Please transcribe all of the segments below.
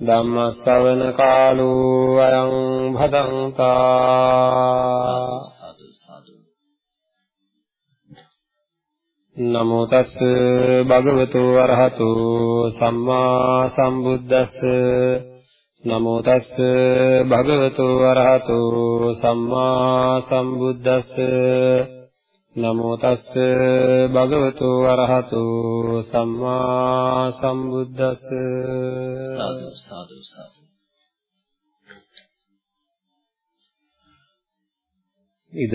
ධම්ම ශ්‍රවණ කාලෝ අයං භදංතා නමෝ තස් භගවතු අරහතු සම්මා සම්බුද්දස්ස. නමෝ තස් භගවතු අරහතු සම්මා සම්බුද්දස්ස නමෝ තස්ස භගවතු වරහතු සම්මා සම්බුද්දස්ස. සාදු සාදු සාදු. ඉද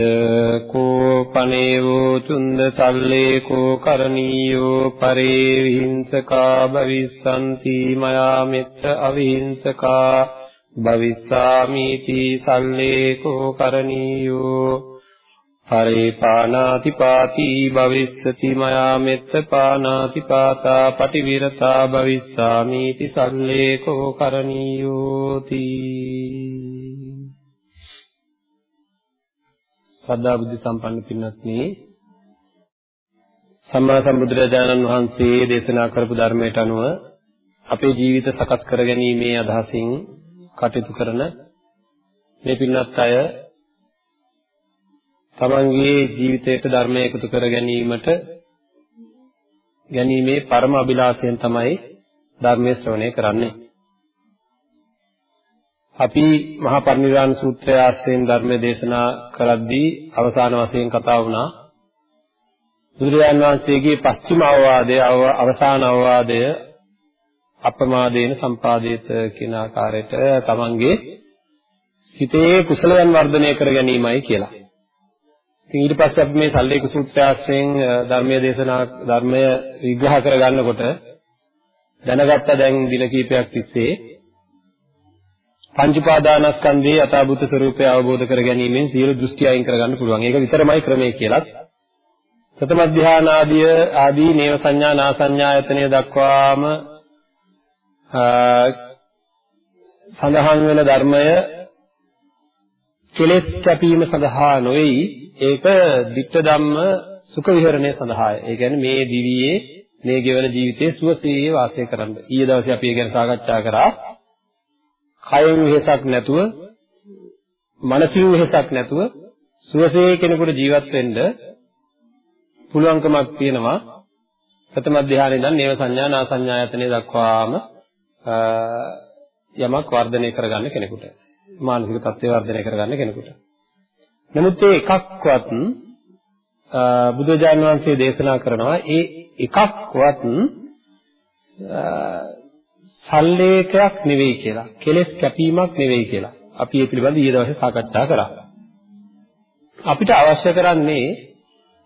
කෝ පනේවෝ චුන්ද සල්ලේ කෝ කරණීයෝ පරේ විහිංසකා භවිස්සanti මයා මෙත්ත අවිහිංසකා. භවිස්සාමීති සල්ලේ කෝ කරණීයෝ හරේ පානාති පාති භවිස්සති මයා මෙත්ත පානාති පාතා පටිවිරතා භවිස්සාමීති සල්ලේකෝ කරණීයෝති සදා බුද්ධ සම්පන්න පින්වත්නි සම්මා සම්බුදුරජාණන් වහන්සේ දේශනා කරපු ධර්මයට අනුව අපේ ජීවිත සකස් කරගැනීමේ අදහසින් කටයුතු කරන මේ පින්වත් අය තමන්ගේ ජීවිතයට ධර්මය එකතු කර ගැනීමට ගැනීමේ පරම අභිලාෂයෙන් තමයි ධර්මයේ ශ්‍රවණය කරන්නේ. අපි මහා පරිනිර්වාණ සූත්‍රය ආශ්‍රයෙන් ධර්ම දේශනා කරද්දී අවසාන වශයෙන් කතා වුණා බුදුරජාණන් වහන්සේගේ පස්චිම අවවාදය අවසාන අවවාදය අප්‍රමාදේන සම්පාදේත කියන ආකාරයට තමන්ගේ සිතේ කුසලයන් වර්ධනය කර ගැනීමයි කියලා. ඉතින් ඊට පස්සේ අපි මේ සල්ලේක සූත්‍රය ආශ්‍රයෙන් ධර්මයේ දේශනා ධර්මය විග්‍රහ කරගන්නකොට දැනගත්ත දැන් දින කිහිපයක් තිස්සේ පංච උපාදානස්කන්ධයේ අතාවුත ස්වરૂපය අවබෝධ කර ගැනීමෙන් සියලු දෘෂ්ටි අයින් කරගන්න පුළුවන්. ඒක විතරමයි ක්‍රමය කියලා. ප්‍රථම ධ්‍යාන ආදී ආදී නේව සංඥා නා සංඥායතනය දක්වාම සඳහන් වෙන ධර්මය කෙලෙස් කැපීම සඳහා නොවේයි ඒක ditta ධම්ම සුඛ විහරණය සඳහායි. ඒ කියන්නේ මේ දිවියේ මේ ගෙවන ජීවිතයේ සුවසේ වාසය කරන්න. ඊයේ දවසේ අපි ඒ ගැන සාකච්ඡා කරා. කයෙන් වෙහසක් නැතුව, මනසින් වෙහසක් නැතුව සුවසේ කෙනෙකුට ජීවත් වෙන්න පුළුවන්කමක් තියෙනවා. ප්‍රථම ධානයේ ඉඳන් නේව සංඥා නා සංඥායතනෙ දක්වාම යමක් වර්ධනය කරගන්න කෙනෙකුට. මානසික තත්ත්වය වර්ධනය කරගන්න කෙනෙකුට. නමුත් ඒ එකක්වත් බුදුජාණන් වහන්සේ දේශනා කරනවා ඒ එකක්වත් සල්ලේකයක් නෙවෙයි කියලා. කෙලෙස් කැපීමක් නෙවෙයි කියලා. අපි ඒ පිළිබඳව ඊයේ දවසේ සාකච්ඡා කරා. අපිට අවශ්‍ය කරන්නේ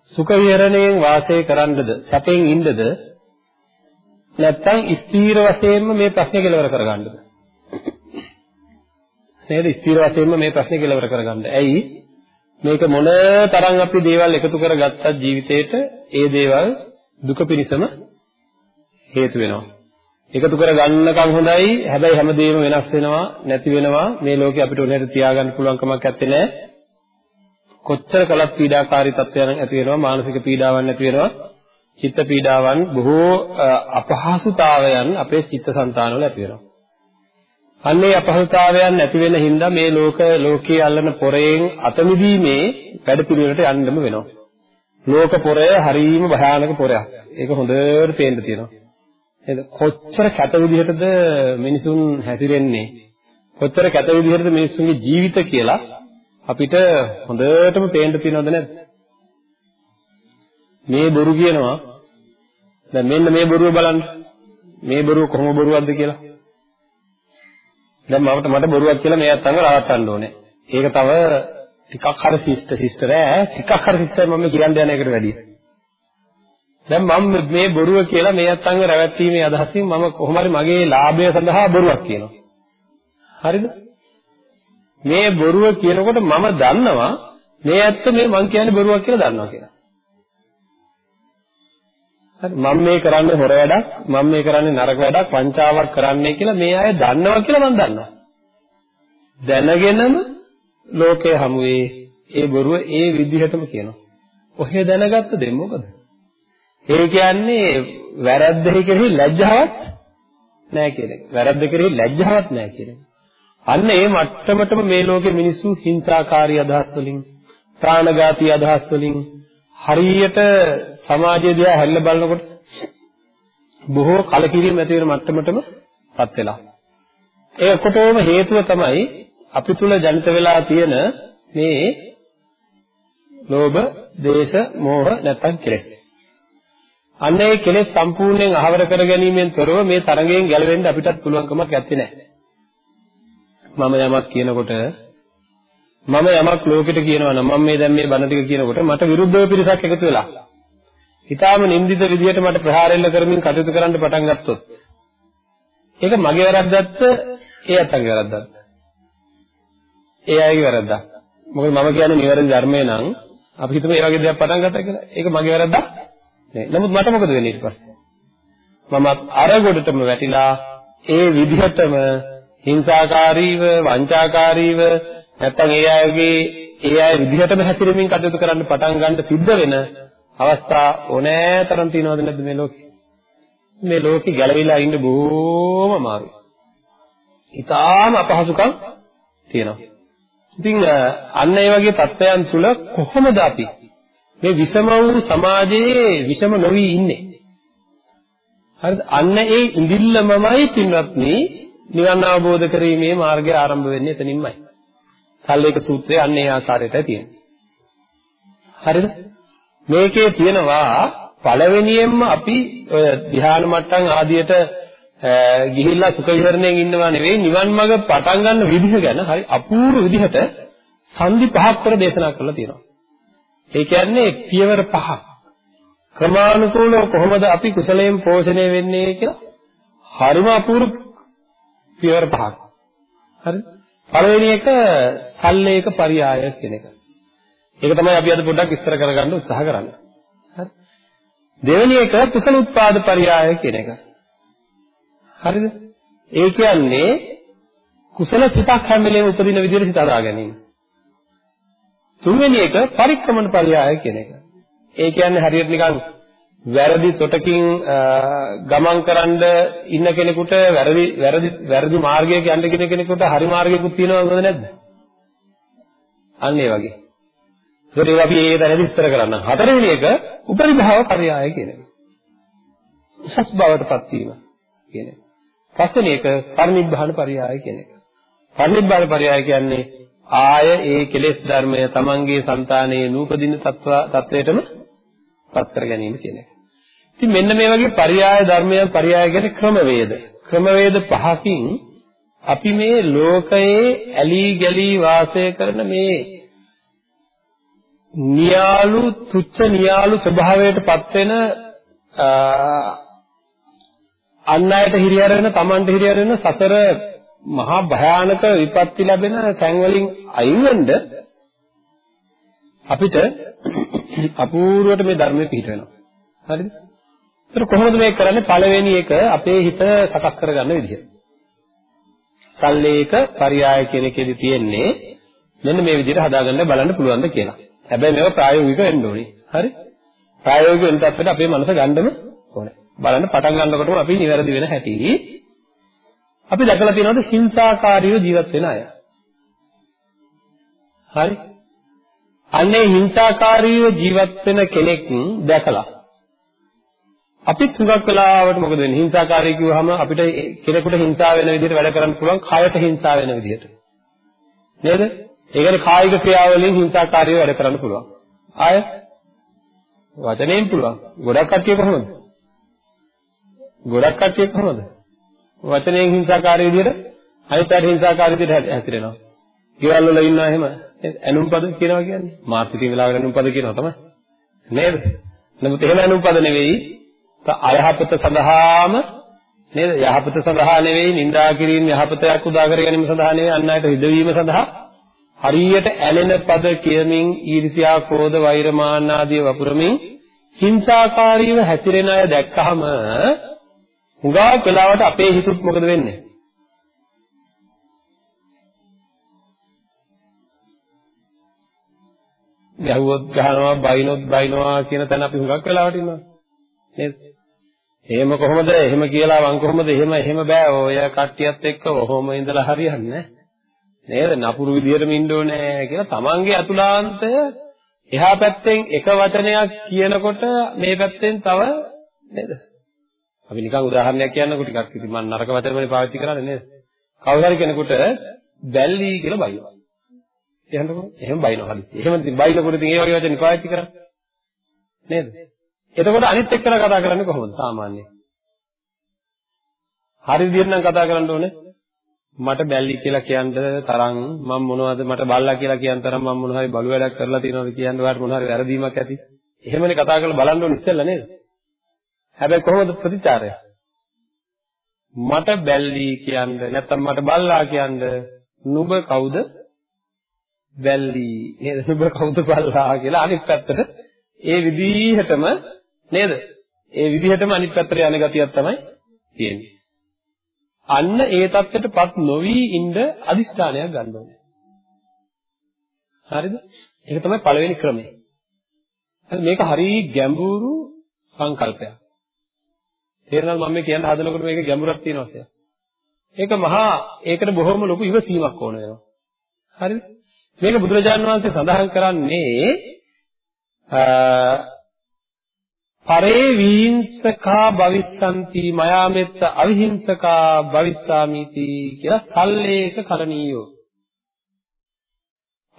සුඛ විහරණයෙන් වාසය කරන්නද, සැපෙන් ඉන්නද නැත්නම් ස්ථීර වශයෙන්ම මේ ප්‍රශ්නේ කෙලවර කරගන්නද? නේද? ස්ථීර වශයෙන්ම මේ ප්‍රශ්නේ කෙලවර කරගන්න. ඇයි? මේක මොන තරම් අපි දේවල් එකතු කරගත්තත් ජීවිතේට ඒ දේවල් දුක පිණිසම හේතු වෙනවා. එකතු කරගන්නකම් හොඳයි. හැබැයි හැමදේම වෙනස් වෙනවා, නැති වෙනවා. මේ ලෝකේ අපිට උනේට තියාගන්න පුළුවන් කමක් නැත්තේ නෑ. කොච්චර කලක් පීඩාකාරී තත්ත්වයන් ඇති වෙනවා, මානසික පීඩාවන් ඇති වෙනවා. චිත්ත පීඩාවන් බොහෝ අපහසුතාවයන් අපේ චිත්තසංතානවල ඇති වෙනවා. අන්නේ අපහසුතාවයන් නැති වෙන හින්දා මේ ලෝක ලෝකයේ අල්ලන පොරෙන් අත මිදීමේ වැඩපිළිවෙලට යන්නම වෙනවා. ලෝක පොරය හරීම භයානක පොරයක්. ඒක හොඳට පේන්න තියෙනවා. නේද? කොච්චර කැත විදිහටද මිනිසුන් හැසිරෙන්නේ? කොච්චර කැත විදිහටද මිනිසුන්ගේ ජීවිත කියලා අපිට හොඳටම පේන්න තියෙනවද නැද්ද? මේ බොරු කියනවා. දැන් මෙන්න මේ බොරුව බලන්න. මේ බොරුව කොහොම බොරුවක්ද කියලා. දැන් මමට මට බොරුවක් කියලා මේ අත්තන්ව රවට්ටන්න ඕනේ. ඒක තව ටිකක් හරි ශිෂ්ට ශිෂ්ට නෑ. ටිකක් හරි ශිෂ්ටයි මම කියන්න යන එකට වැඩිය. දැන් මම මේ බොරුව කියලා මේ අත්තන්ව රැවටීමේ අදහසින් මම කොහොම හරි මගේ ලාභය සඳහා බොරුවක් කියනවා. හරිද? මේ බොරුව කියනකොට මම දන්නවා මේ ඇත්ත මේ මං කියන්නේ බොරුවක් කියලා දන්නවා කියලා. හරි මම මේ කරන්නේ හොර වැඩක් මම මේ කරන්නේ නරක වැඩක් වංචාවක් කරන්නේ කියලා මේ අය දන්නවා කියලා මම දන්නවා. දැනගෙනම ලෝකයේ හමුවේ ඒ බොරුව ඒ විදිහටම කියනවා. ඔහෙ දැනගත්ත දෙ මොකද? ඒ කියන්නේ වැරද්දෙහි කෙරෙහි ලැජ්ජාවක් නැහැ කියන එක. වැරද්ද කෙරෙහි ලැජ්ජාවක් නැහැ කියන එක. අන්න ඒ මට්ටමටම මේ ලෝකේ මිනිස්සු හිංසාකාරී අදහස් වලින්, ප්‍රාණඝාතී අදහස් වලින් හරියට සමාජය දිහා හැල්ල බලනකොට බොහෝ කලකිරීම ඇති වෙන මට්ටමටමපත් වෙලා. ඒ කොටෝම හේතුව තමයි අපි තුල ජනිත වෙලා තියෙන මේ ලෝභ, දේශ, මෝහ නැත්තම් කෙලෙස්. අන්න ඒ කෙලෙස් සම්පූර්ණයෙන් අහවර කර ගැනීමෙන් තොරව මේ තරඟයෙන් ගැලවෙන්න අපිටත් පුළුවන්කමක් නැත්තේ නෑ. මම යමක් කියනකොට මම යමක් ලෝකෙට කියනවා නම් මම මේ දැන් මේ බණ ටික කියනකොට මට විරුද්ධව පිරිසක් එකතු වෙලා. ඊටාම නින්දිත විදියට මට ප්‍රහාරෙල්ල කරමින් කටයුතු කරන්න පටන් ගත්තොත් ඒක මගේ වැරද්දක්ද ඒ අතගේ වැරද්දක්ද? ඒ අයගේ වැරද්දක්. මොකද මම කියන්නේ නිවැරදි ධර්මය නම් අපි හිතමු මේ වගේ දෙයක් පටන් ගත්තා කියලා. ඒක මගේ වැරද්දක් නේ. නමුත් මට මොකද වෙන්නේ ඊට පස්සේ? මම අර ගොඩටම වැටිලා ඒ විදිහටම හිංසාකාරීව, වංචාකාරීව නැත්තම් ඒ අයගේ ඒ අය විදිහටම හැසිරෙමින් කටයුතු කරන්න පටන් ගන්න සිද්ධ වෙන අවස්ථා ඕනෑතරම් තියෙනවද නැද්ද මේ ලෝකේ? මේ ලෝකේ ගැලවිලා ඉන්න බොහොම අමාරුයි. ඊටාම අපහසුකම් තියෙනවා. ඉතින් අන්න ඒ වගේ තත්ත්වයන් තුල කොහොමද අපි මේ විෂම වූ සමාජයේ විෂම නොවි ඉන්නේ? හරිද? අන්න ඒ ඉඳිල්ලමමයි පින්වත්නි නිවන් අවබෝධ කිරීමේ මාර්ගය ආරම්භ වෙන්නේ එතනින්මයි. සල්ලේක සූත්‍රය අන්න ඒ ආකාරයටයි තියෙන්නේ. හරිද? මේකේ තියෙනවා පළවෙනියෙන්ම අපි ඔය ධ්‍යාන මට්ටම් ආදියට ගිහිල්ලා සුඛ විහරණයෙන් ඉන්නවා නෙවෙයි නිවන් මඟ පටන් ගන්න විදිහ ගැන හරි අපූර්ව විදිහට සංදි පහක් කර දේශනා කරලා තියෙනවා. ඒ කියන්නේ පියවර පහක්. ක්‍රමානුකූලව කොහොමද අපි කුසලයෙන් පෝෂණය වෙන්නේ කියලා හරිම අපූර්ව පියවර පහක්. හරිද? පළවෙනි එක සල්ලේක පරියාය කියන එක. ඒක තමයි අපි අද පොඩ්ඩක් විස්තර කරගන්න උත්සාහ කරන්නේ. හරි? දෙවෙනි එක කුසල උත්පාද පරියාය කියන එක. හරිද? ඒ කියන්නේ කුසල සිතක් හැම වෙලේම උපදින විදිහට සිත අදා ගැනීම. තුන්වෙනි එක පරික්‍රමණ පරියාය කියන එක. ඒ කියන්නේ හරියට නිකන් වැරදි තොටකින් ගමන් කරන්න ඉන්න කෙනෙකුට වැරදි වැරදි වැරදි මාර්ගයක යන්න කියන කෙනෙකුට හරි මාර්ගයකුත් තියෙනවද නැද්ද? අන්න ඒ වගේ. ඒකට ඒක අපි ඒ තැනදී විස්තර කරන්න. හතරවෙනි එක උපරිභාව පරියාය කියන එක. උසස් බවටපත් වීම කියන එක. පස්වෙනි එක පරිනිබ්බාන පරියාය කියන එක. පරිනිබ්බාන පරියාය කියන්නේ ආය ඒ කෙලෙස් ධර්මය තමන්ගේ సంతානයේ නූපදින තත්වයටම පත් කර ගැනීම කියන එක. ඉතින් මෙන්න මේ වගේ පරියාය ධර්මයන් පරියාය කියන්නේ ක්‍රමවේද. ක්‍රමවේද පහකින් අපි මේ ලෝකයේ ඇලී ගැලී වාසය කරන මේ නියාලු තුච්ච නියාලු ස්වභාවයට පත් වෙන අන් අයට හිරියර වෙන Tamanට හිරියර වෙන සතර මහා භයානක විපත්ති ලැබෙන තැන් වලින් අයින් වෙන්න අපිට අපූර්වට මේ ධර්මයේ පිහිට වෙනවා. හරිද? ඒතර කොහොමද මේක කරන්නේ? පළවෙනි එක අපේ හිත සකස් කරගන්න විදිහ. සල්ලේක පරියාය කියන එකේදී තියෙන්නේ මෙන්න මේ විදිහට හදාගන්න බලන්න පුළුවන්ද කියලා. හැබැයි මේක ප්‍රායෝගික වෙන්න ඕනේ. හරි? ප්‍රායෝගික වෙන තත්ත්වයට අපේ මනස ගන්නම ඕනේ. බලන්න පටන් ගන්නකොටම අපි නිවැරදි වෙන හැටි අපි දැකලා තියෙනවද හිංසාකාරීව ජීවත් වෙන අය? හරි? අන්නේ හිංසාකාරීව ජීවත් වෙන කෙනෙක් දැකලා අපිත් හුඟක් වෙලාවට මොකද වෙන්නේ හිංසාකාරී කිව්වහම අපිට කෙනෙකුට හිංසා වෙන විදිහට වැඩ කරන්න පුළුවන් කයට හිංසා වෙන විදිහට නේද ඒ කියන්නේ කායික ක්‍රියාවලින් හිංසාකාරීව වැඩ කරන්න පුළුවන්. ආය? වචනයෙන් පුළුවන්. ගොඩක් කට්ටිය කොහොමද? ගොඩක් කට්ටිය කොහොමද? වචනයෙන් හිංසාකාරී විදිහට අනිත් අයට හිංසාකාරී විදිහට හැසිරෙනවා. ගෙවල් වල ඉන්නවා එහෙම. ඇනුම් පද කියනවා කියන්නේ. මාර්කටිං වෙලාවට ඇනුම් පද කියනවා තමයි. නේද? නමුත් එහෙම ඇනුම් පද නෙවෙයි. අයහපත සඳහාම නේද? යහපත සඳහා නෙවෙයි නිඳා කිරීම යහපතයක් උදා කර ගැනීම සඳහා නෙවෙයි අන් අයට හිදවීම සඳහා හරියට ඇලෙන පද කියමින් ඊර්ෂ්‍යා, ක්‍රෝධ, වෛර, මාන්න ආදී වපුරමින් හිංසාකාරීව හැසිරෙන අය දැක්කහම හුඟා වෙලාවට අපේ හිතුත් මොකද වෙන්නේ? ගැහුවොත් ගහනවා, බයිනොත් බයිනවා කියන තැන අපි හුඟක් වෙලාවට ඉන්නවා. නේද? එහෙම කොහොමද? එහෙම කියලා වන් කොහොමද? එහෙම එහෙම බෑ. ඔය කට්ටියත් එක්ක ඔහොම ඉඳලා හරියන්නේ නේද? නපුරු විදියටම ඉන්න ඕනේ කියලා තමන්ගේ අතුලාන්තය එහා පැත්තෙන් එක වචනයක් කියනකොට මේ පැත්තෙන් තව නේද? අපි නිකන් උදාහරණයක් කියන්නකො ටිකක් ඉතින් මම නරක වචනවලින් පාවිච්චි කරන්නේ නේද? කවුරු හරි කෙනෙකුට බැල්ලි කියලා බයිනවා. කියන්නකො එහෙම බයිනවා හරි. එහෙම ඉතින් බයිනකොට ඉතින් ඒ වගේ වචන පාවිච්චි කරන්නේ නේද? එතකොට අනිත් එක්කලා කතා කරන්නේ කොහොමද සාමාන්‍යයෙන්? හරි විදිහට නම් කතා කරන්න ඕනේ. මට බැල්ලි කියලා කියන්න තරම් මම මොනවද මට බල්ලා කියලා කියන්න තරම් මම මොන හරි බලු වැඩක් කරලා තියෙනවද කියන්න ඔයාලට මොන හරි වැරදීමක් ඇති. එහෙමනේ කතා කරලා බලන්න ඕනේ ඉස්සෙල්ලා නේද? හැබැයි කොහොමද ප්‍රතිචාරය? මට බැල්ලි කියන්න නැත්නම් මට බල්ලා කියන්න නුඹ කවුද? බැල්ලි නේද? නුඹ කවුද බල්ලා කියලා අනිත් පැත්තට ඒ විදිහටම නේද? ඒ විදිහටම අනිත් පැත්තට යන ගතියක් තමයි තියෙන්නේ. අන්න ඒ தත්ත්වයටපත් නොවි ඉන්න අදිෂ්ඨානයක් ගන්න ඕනේ. හරිද? ඒක තමයි පළවෙනි ක්‍රමය. හරි මේක හරිය ගැඹුරු සංකල්පයක්. තේරෙනවද මම මේ කියන්න හදනකොට මේක ගැඹුරක් තියෙනවා කියලා. ඒක මහා ඒකට බොහොම ලොකු ඉවසීමක් ඕන වෙනවා. හරිද? මේක බුදුරජාණන් වහන්සේ සඳහන් කරන්නේ පරේ විහිංසකා භවිස්සanti මයා මෙත්ත අවිහිංසකා භවිස්සාමිති කියලා සල්ලේක කරණීයෝ.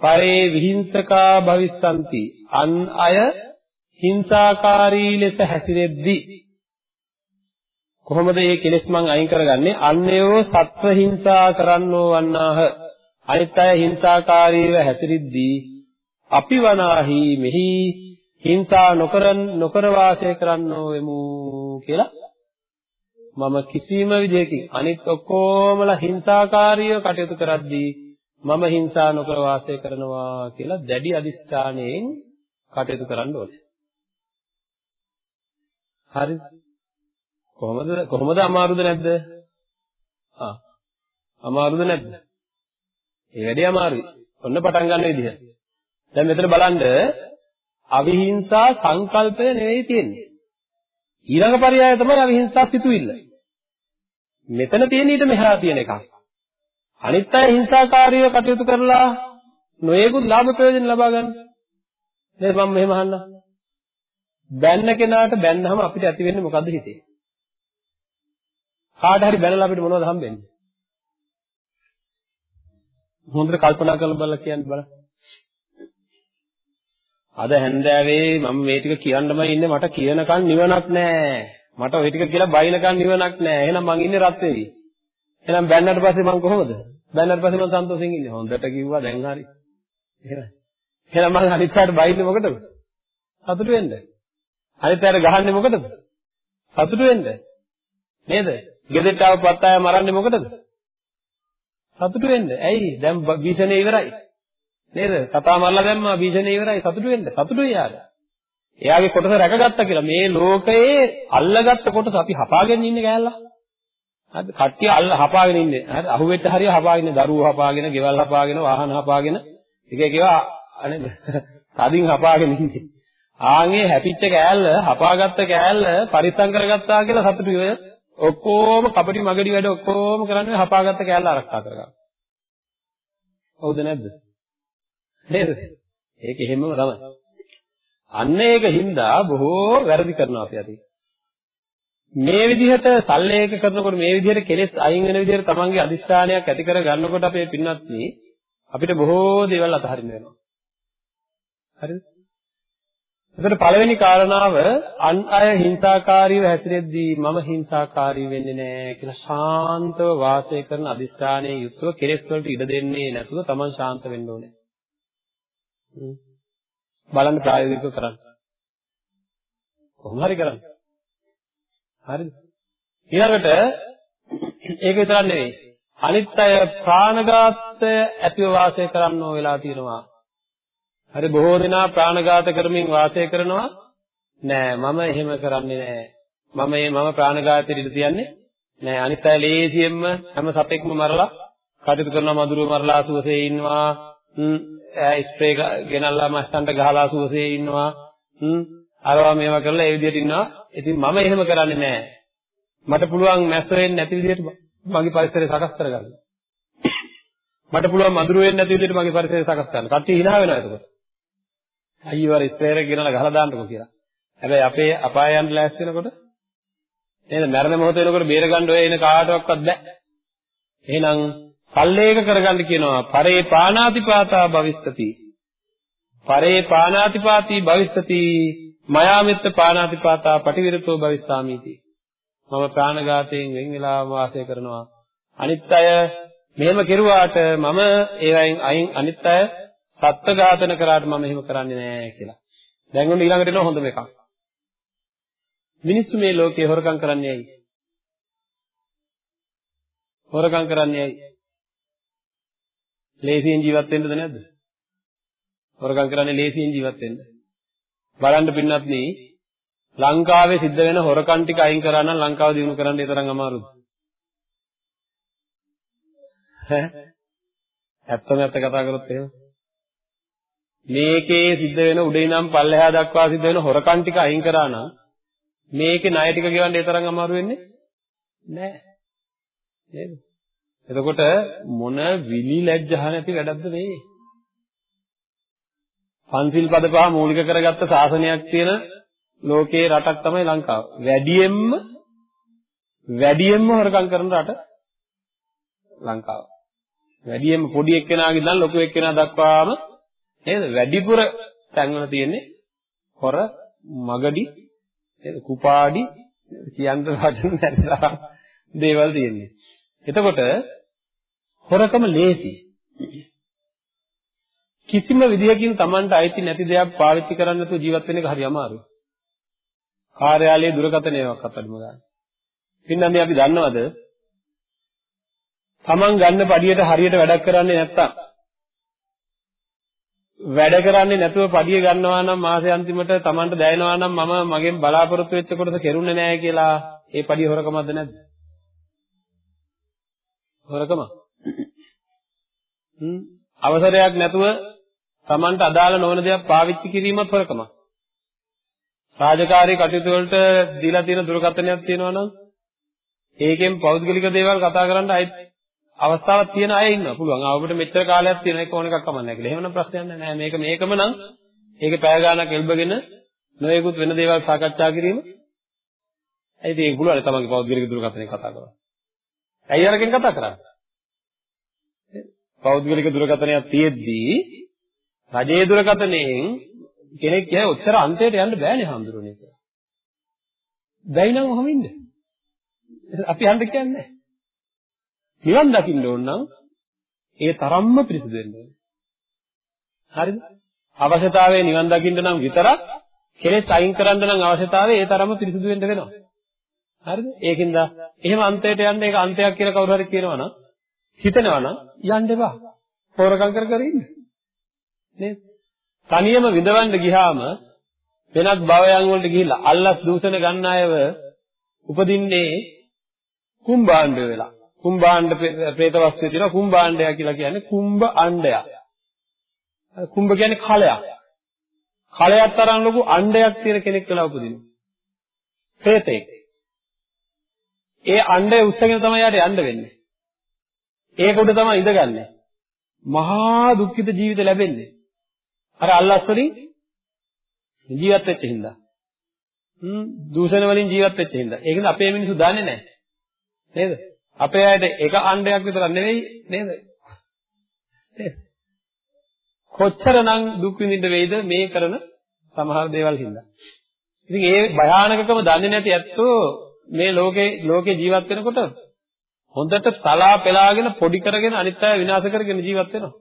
පරේ විහිංසකා භවිස්සanti අන් අය හිංසාකාරී ලෙස හැසිරෙද්දී. කොහොමද මේ කෙලෙස් මං අයින් කරගන්නේ? අන්නේව සත්ව හිංසා කරන්නෝ වන්නාහ. අනිත් අය හිංසාකාරීව හැසිරෙද්දී. අපි වනාහි මෙහි හිංසා නොකරන නොකර වාසය කරන්නෝ වෙමු කියලා මම කිසිම විදිහකින් අනිත් ඔක්කොමලා හිංසාකාරීව කටයුතු කරද්දී මම හිංසා නොකර වාසය කරනවා කියලා දැඩි අදිස්ථානයෙන් කටයුතු කරන්න ඕනේ. හරි කොහොමද කොහොමද අමාරුද නැද්ද? ආ අමාරුද නැද්ද? ඒ වැඩේ අමාරුයි. ඔන්න පටන් ගන්න විදිහ. දැන් මෙතන බලන්න අවිහිංසා සංකල්පය නෙවෙයි තියෙන්නේ. ඊළඟ පරයය තමයි අවිහිංසා සිතුවිල්ල. මෙතන තියෙන ඊට මෙහා තියෙන එකක්. අනිත් අය හිංසාකාරීව කටයුතු කරලා නොයෙකුත් ලාභ ප්‍රයෝජන ලබා ගන්න. නේද මම මෙහෙම අහන්නම්. බැන්න කෙනාට බැන්නහම අපිට ඇති වෙන්නේ මොකද්ද හිතේ? කාට හරි බැනලා අපිට මොනවද හම්බෙන්නේ? හොඳට කල්පනා කරලා බලලා කියන්න බලන්න. අද හැන්දෑවේ මම මේ ටික කියන්නමයි ඉන්නේ මට කියනකන් නිවනක් නැහැ. මට ওই ටික කියලා බයිනකන් නිවනක් නැහැ. එහෙනම් මං ඉන්නේ රත් වෙවි. එහෙනම් බැන්නට පස්සේ මං කොහොමද? බැන්නට පස්සේ මං සන්තෝෂෙන් ඉන්නේ. හොඳට කිව්වා දැන් හරි. එහෙනම් එහෙනම් මං අනිත් පැයට බයින්නේ මොකටද? සතුටු වෙන්න. අනිත් පැයට ගහන්නේ මොකටද? සතුටු වෙන්න. නේද? ගෙදරට ආව පත් අය මරන්නේ මොකටද? සතුටු වෙන්න. ඇයි? දැන් භීෂණය ඉවරයි. නේද? කතා මරලා දැම්මා භීෂණය ඉවරයි සතුටු වෙන්න. සතුටුයි යාර. එයාගේ කොටස රැකගත්තා කියලා. මේ ලෝකයේ අල්ලගත්ත කොටස අපි හපාගෙන ඉන්නේ ගෑල්ලා. හරිද? කට්ටිය අල්ල හපාගෙන ඉන්නේ. හරි අහුවෙච්ච හරිය හපාගෙන දරුවෝ හපාගෙන, ගෙවල් හපාගෙන, වාහන හපාගෙන එක එක ඒවා අනේද? තදින් හපාගෙන ඉන්නේ. ආන්ගේ හැපිච්ච කෑල්ල, හපාගත්ත කෑල්ල පරිස්සම් කරගත්තා කියලා සතුටුයි ඔය. ඔක්කොම කපටි මගඩි වැඩ ඔක්කොම කරන්නේ හපාගත්ත කෑල්ල ආරක්ෂා කරගන්න. හවුද නැද්ද? නේද? ඒක එහෙමම තමයි. අන්න ඒක හින්දා බොහෝ වැරදි කරනවා අපි අදී. මේ විදිහට සල්ලේක කරනකොට මේ විදිහට කෙලෙස් අයින් වෙන විදිහට තමන්ගේ අදිස්ථානයක් ඇති කර ගන්නකොට අපේ පින්නත් අපිට බොහෝ දේවල් අතහරින්න වෙනවා. හරිද? එතකොට පළවෙනි කාරණාව අන් අය හිංසාකාරීව හැසිරෙද්දී මම හිංසාකාරී වෙන්නේ නැහැ කියලා ශාන්තව වාසය කරන අදිස්ථානයේ යුතුව කෙලෙස් වලට ඉඩ දෙන්නේ නැතුව තමන් ශාන්ත වෙන්න ඕනේ. බලන්න ප්‍රායෝගිකව කරන්න. කොහොම හරි කරන්න. හරිද? ඊළඟට ඒක විතරක් නෙවෙයි. අනිත් අය ප්‍රාණඝාතය ඇතිව වාසය කරන්නෝ වෙලා තියෙනවා. හරි බොහෝ දෙනා ප්‍රාණඝාත කරමින් වාසය කරනවා. නෑ මම එහෙම කරන්නේ නෑ. මම මේ මම ප්‍රාණඝාතයට ඉඳ තියන්නේ නෑ. අනිත් අය ලේසියෙන්ම හැම සතෙක්ම මරලා කටයුතු කරනවා මදුරුව මරලා සුවසේ ඉන්නවා. ස්ප්‍රේ ගෙනල්ලා මස්තන්ට ගහලා සුවසේ ඉන්නවා. අරවා මේවා කරලා ඒ විදිහට ඉන්නවා. ඉතින් මම එහෙම කරන්නේ නෑ. මට පුළුවන් මැස්ස වෙන්නේ නැති විදිහට මගේ පරිසරය සකස් කරගන්න. මට පුළුවන් මధుර වෙන්නේ නැති විදිහට මගේ පරිසරය සකස් කරන්න. කට්ටිය hina වෙනවා එතකොට. අයියෝ අර ස්ප්‍රේයර් ගෙනලා ගහලා දාන්නකෝ කියලා. හැබැයි අපේ අපාය යන්න ලෑස්ති වෙනකොට නේද මරණ මොහොත වෙනකොට බේර ගන්න ඔය එන කාටවත් බෑ. එහෙනම් සල්ලේක කරගන්න කියනවා පරේ පානාතිපාතා භවිස්සති. පරේ පානාතිපාති භවිස්සති මයාමිත්ත පානාතිපාතා පටිවිරතෝ භවිස්සාමීති. මම ප්‍රාණඝාතයෙන් වෙන් වෙලා වාසය කරනවා. අනිත් අය මෙහෙම කෙරුවාට මම ඒවයින් අයින් අනිත් අය සත්ත්ව ඝාතන කරාට මම එහෙම කරන්නේ නැහැ කියලා. දැන් ඔන්න ඊළඟට එනවා හොඳම එකක්. මිනිස්සු මේ ලෝකේ හොරකම් කරන්නේ ඇයි? හොරකම් කරන්නේ ඇයි? ලේසියෙන් ජීවත් වෙන්නද නැද්ද? හොරකම් කරන්නේ ලේසියෙන් ජීවත් වෙන්න. බලන්න පින්නත් නේ ලංකාවේ සිද්ධ වෙන හොරකම් ටික අයින් කරා නම් ලංකාව දිනු කරන්න ඒ තරම් අමාරුද? ඈ? ඇත්තම ඇත්ත කතා කරොත් එහෙම. මේකේ සිද්ධ වෙන උඩේ ඉඳන් පල්ලෙහා දක්වා සිද්ධ වෙන හොරකම් ටික අයින් කරා නම් මේකේ ණය ටික ගෙවන්න ඒ තරම් අමාරු වෙන්නේ නැහැ. නේද? එතකොට මොන විලි ලැජ්ජහ නැති වැඩක්ද මේ? පන්සිල් පද පහ මූලික කරගත්ත ශාසනයක් තියෙන ලෝකේ රටක් තමයි ලංකාව. වැඩියෙන්ම වැඩියෙන්ම හොරකම් කරන රට ලංකාව. වැඩියෙන්ම පොඩි එක්කෙනාගේ ඉඳන් ලොකු එක්කෙනා දක්වාම නේද? වැඩිපුර තැන්වල තියෙන්නේ හොර මගඩි නේද? කුපාඩි කියන්න වචන නැතිලා දේවල් තියෙන්නේ. එතකොට හොරකම ලේසි. කිසිම විදියකින් Tamanට අයිති නැති දෙයක් පාවිච්චි කරන්න නැතුව ජීවත් වෙන එක හරි අමාරුයි. කාර්යාලයේ දුරකථනයක්වත් අඩුම ගන්න. පින්නන්නේ අපි දන්නවද? Taman ගන්න පඩියට හරියට වැඩක් කරන්නේ නැත්තම් වැඩ කරන්නේ නැතුව පඩිය ගන්නවා නම් මාසේ අන්තිමට Tamanට දැනෙනවා නම් මම මගෙන් බලාපොරොත්තු වෙච්ච කොටස කෙරුන්නේ නැහැ කියලා ඒ පඩිය හොරකමක්ද නැද්ද? හොරකම. හ්ම් අවසරයක් නැතුව Tamanට අදාළ නොවන දේක් පාවිච්චි කිරීමත් හොරකමක්. රාජකාරී කටයුතු වලට දීලා තියෙන දුරකථනයක් තියෙනවා නම් ඒකෙන් පෞද්ගලික දේවල් කතා කරන්න අයි අවස්ථාවක් තියෙන අය ඉන්නවා පුළුවන්. ආ ඔබට මෙච්චර කාලයක් තියෙන එක ඕන එකක් කමන්නේ නැහැ කියලා. එහෙමනම් ප්‍රශ්නයක් නැහැ. මේක මේකම නම් ඒකේ පැය ගාණක් එල්බගෙන නොයෙකුත් වෙන දේවල් සාකච්ඡා කිරීම. ඇයි ඒක පුළුවන් තමන්ගේ පෞද්ගලික දුරකථනයෙන් කතා කරන්න. ඇයි අරගෙන කතා කරන්නේ? පෞද්ගලික දුරකථනයක් තියෙද්දී රජයේ දුරකථනයෙන් කෙනෙක් කියයි ඔච්චර අන්තයට යන්න බෑනේ හඳුරන්නේ කියලා. බැයි නම් ඔහොම ඉන්න. අපි යන්න කියන්නේ නිවන් දකින්න ඕන නම් ඒ තරම්ම පිරිසිදු වෙන්න ඕනේ. හරිද? අවශ්‍යතාවයේ නිවන් දකින්න නම් විතරක් කෙලෙස් අයින් කරන්න නම් අවශ්‍යතාවයේ ඒ තරම්ම පිරිසිදු වෙන්න වෙනවා. හරිද? ඒකින්ද එහෙම අන්තයට යන්න ඒක අන්තයක් කියලා කවුරු හරි කියනවා නම් හිතනවා නම් යන්න එපා. හොරකම් කර කර ඉන්න. නේද? තනියම විඳවන්න ගියාම වෙනත් භවයන් වලට ගිහිල්ලා අල්ලස් දූෂණ ගන්න අයව උපදින්නේ කුම්භාණ්ඩ වෙලා. කුම්භාණ්ඩ പ്രേත වස්තුවේ තියෙනවා කුම්භාණ්ඩය කියලා කියන්නේ කුම්භ අණ්ඩය. කුම්භ කියන්නේ කලයක්. කලයක් තරම් ලොකු අණ්ඩයක් තියෙන කෙනෙක් කියලා උපදිනවා. പ്രേතෙක්. ඒ අණ්ඩය උස්සගෙන තමයි යාට යන්න වෙන්නේ. ඒක උඩ තමයි ඉඳගන්නේ. මහා දුක්ඛිත ජීවිත ලැබෙන්නේ. අර අල්ලස් වලින් ජීවත් වෙච්ච හින්දා. හ්ම් දූෂණ වලින් ජීවත් වෙච්ච හින්දා. ඒකද අපේ මිනිස්සු දන්නේ නැහැ. නේද? අපේ අයට එක අණ්ඩයක් විතර නෙවෙයි නේද? නේද? කොච්චරනම් දුක් විඳින්න වෙයිද මේ කරන සමහර දේවල් හින්දා. ඉතින් ඒ භයානකකම දන්නේ නැති ඇත්තෝ මේ ලෝකේ ලෝකේ ජීවත් වෙනකොට හොඳට තලා පෙලාගෙන පොඩි කරගෙන අනිත් අය විනාශ කරගෙන ජීවත් වෙනවා.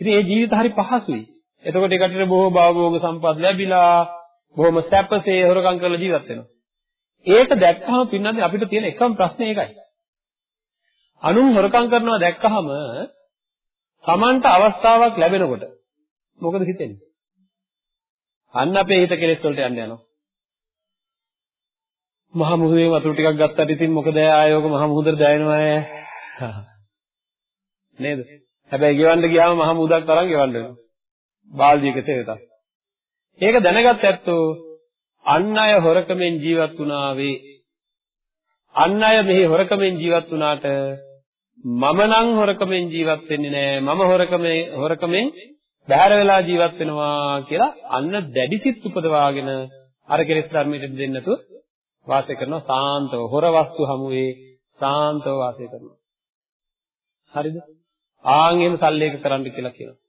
ඉතින් ඒ ජීවිත හරි පහසුයි. එතකොට ඒ කටට බොහෝ භවෝග සම්පත් ලැබිලා බොහොම සැපසේ හොරකම් කරලා ජීවත් වෙනවා. ඒක දැක්කම පින්නන්නේ අපිට තියෙන එකම ප්‍රශ්නේ ඒකයි. අනුන් හොරකම් කරනවා දැක්කහම Tamanට අවස්ථාවක් ලැබෙනකොට මොකද හිතෙන්නේ? අන්න අපේ හිත කෙලෙස් වලට යන්න යනවා. මහ මුහුදේ වතුර ටිකක් ගත්තට ඉතින් මොකද ආයෝග මහ මුහුදට දැනෙනවා නේද? හැබැයි ගෙවන්න ගියාම මහ මුහුදක් තරම් ගෙවන්න වෙනවා. බාල්දියක තෙරෙතක්. ඒක දැනගත් ඇත්තෝ අන් අය හොරකමෙන් ජීවත් වුණා වේ. අන් අය මෙහි හොරකමෙන් ජීවත් වුණාට මම නම් හොරකමෙන් ජීවත් වෙන්නේ නෑ. මම හොරකමේ හොරකමෙන් බැහැර වෙලා ජීවත් වෙනවා කියලා අන්න දැඩිසිත උපදවාගෙන අර කෙලෙස් ධර්මයට දෙන්න නැතුව වාසය කරනවා සාන්තව හොර වස්තු හමුවේ සාන්තව වාසය කරනවා. හරිද? ආන් එහෙම සල්ලේක කරන්න කියලා කියනවා.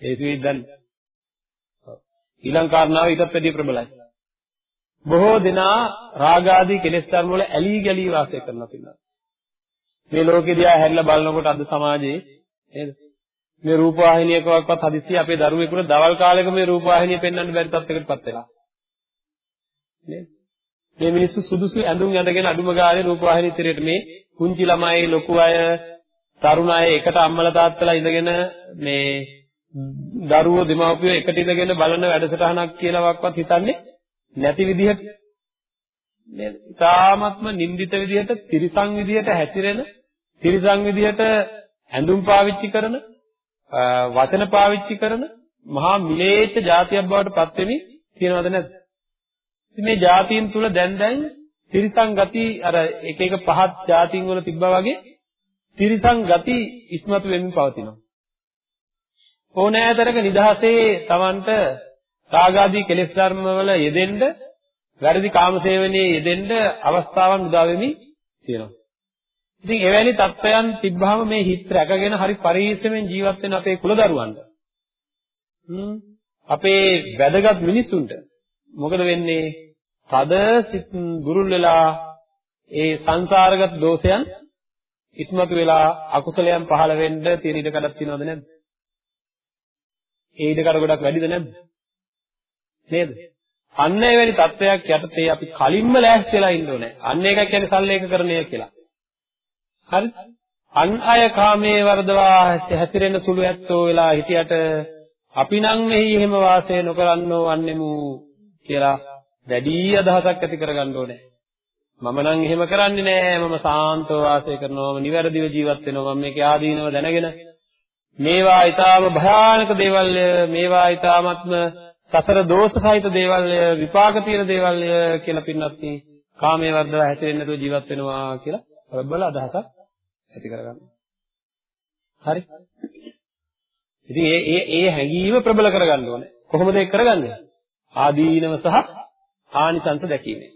ඒ සිවිද්දන් ඊළඟ කාරණාව ඊටත් වැඩිය ප්‍රබලයි. බොහෝ දෙනා රාගාදී කෙලෙස් ධර්ම වල ඇලී ගලී වාසය කරනවා පින්නා. මේ ලෝකෙ දිහා හැරිලා බලනකොට අද සමාජයේ නේද? මේ රූපවාහිනියකවත් හදිස්සිය අපේ දරුවෙකුට දවල් කාලෙක මේ රූපවාහිනිය පෙන්වන්න බැරි තත්යකටපත් වෙලා. නේද? මේ මිනිස්සු සුදුසු ඇඳුම් ඇඳගෙන අඩුම ගානේ රූපවාහිනිය තිරයට මේ කුංචි ළමයි ලොකු අය තරුණ අය එකට අම්මලා තාත්තලා ඉඳගෙන මේ දරුවෝ දෙමාපියෝ එකට ඉඳගෙන බලන වැඩසටහනක් කියලාවත් හිතන්නේ නැති විදිහට නේද? ඊ타ත්ම නින්දිත විදිහට තිරිසන් විදිහට හැසිරෙන තිරිසන් විදිහට ඇඳුම් පාවිච්චි කරන වචන පාවිච්චි කරන මහා මිලේච්ඡ જાතියක් බවට පත් වෙමින් තියෙනවද නැද්ද? ඉතින් මේ જાතියන් තුල දැන් දැන් තිරිසන් ගති අර එක එක පහත් જાතින් වල තිබ්බා වගේ තිරිසන් ගති ඉස්මතු වෙමින් පවතිනවා. ඕනෑතරක නිදහසේ Tamanට රාගාදී කෙලෙස් ධර්ම වල යෙදෙන්න, වැරදි කාමසේවනයේ යෙදෙන්න අවස්ථාවන් උදා වෙමින් තියෙනවා. ඉතින් එවැනි தත්ත්වයන් තිබ්බහම මේ හිත රැකගෙන හරි පරිස්සමෙන් ජීවත් වෙන අපේ කුලදරුවන්ට අපේ වැදගත් මිනිසුන්ට මොකද වෙන්නේ? තද දුරුල් වෙලා ඒ සංසාරගත දෝෂයන් ඉස්මතු වෙලා අකුසලයන් පහළ වෙන්න තියෙන ඉඩ කඩක් තියෙනවද නැද්ද? ඒ ඉඩ කඩ ගොඩක් වැඩිද නැද්ද? නේද? අන්න එවැනි තත්වයක් යටතේ අපි කලින්ම ලෑස්ති වෙලා ඉන්න ඕනේ. අන්න ඒක කියන්නේ සල්ලේකකරණය කියලා. හරිද? අන් අය කාමයේ වර්ධවා හැසිරෙන සුළු ඇත්තෝ වෙලා හිටියට අපි නම් මෙහි එහෙම වාසය නොකරන්නෝ වන්නෙමු කියලා වැඩි අදහසක් ඇති කරගන්න ඕනේ. මම නම් එහෙම කරන්නේ නෑ මම සාන්තව වාසය කරනවා මම නිවැරදිව ජීවත් වෙනවා මම මේකේ ආදීනව දැනගෙන මේවා ඊටාම භයානක දේවල් මේවා ඊටාමත්ම සසර දෝෂ සහිත දේවල් විපාක තියෙන දේවල් කියලා පින්නත් කාමයේ වර්ධව හැසිරෙන්නේ නැතුව ජීවත් වෙනවා කියලා ප්‍රබල අදහසක් ඇති කරගන්න. හරි. ඉතින් ඒ ඒ ඒ හැඟීම ප්‍රබල කරගන්න ඕනේ. කොහොමද ඒක කරගන්නේ? ආදීනව සහ ආනිසංස දැකීමෙන්.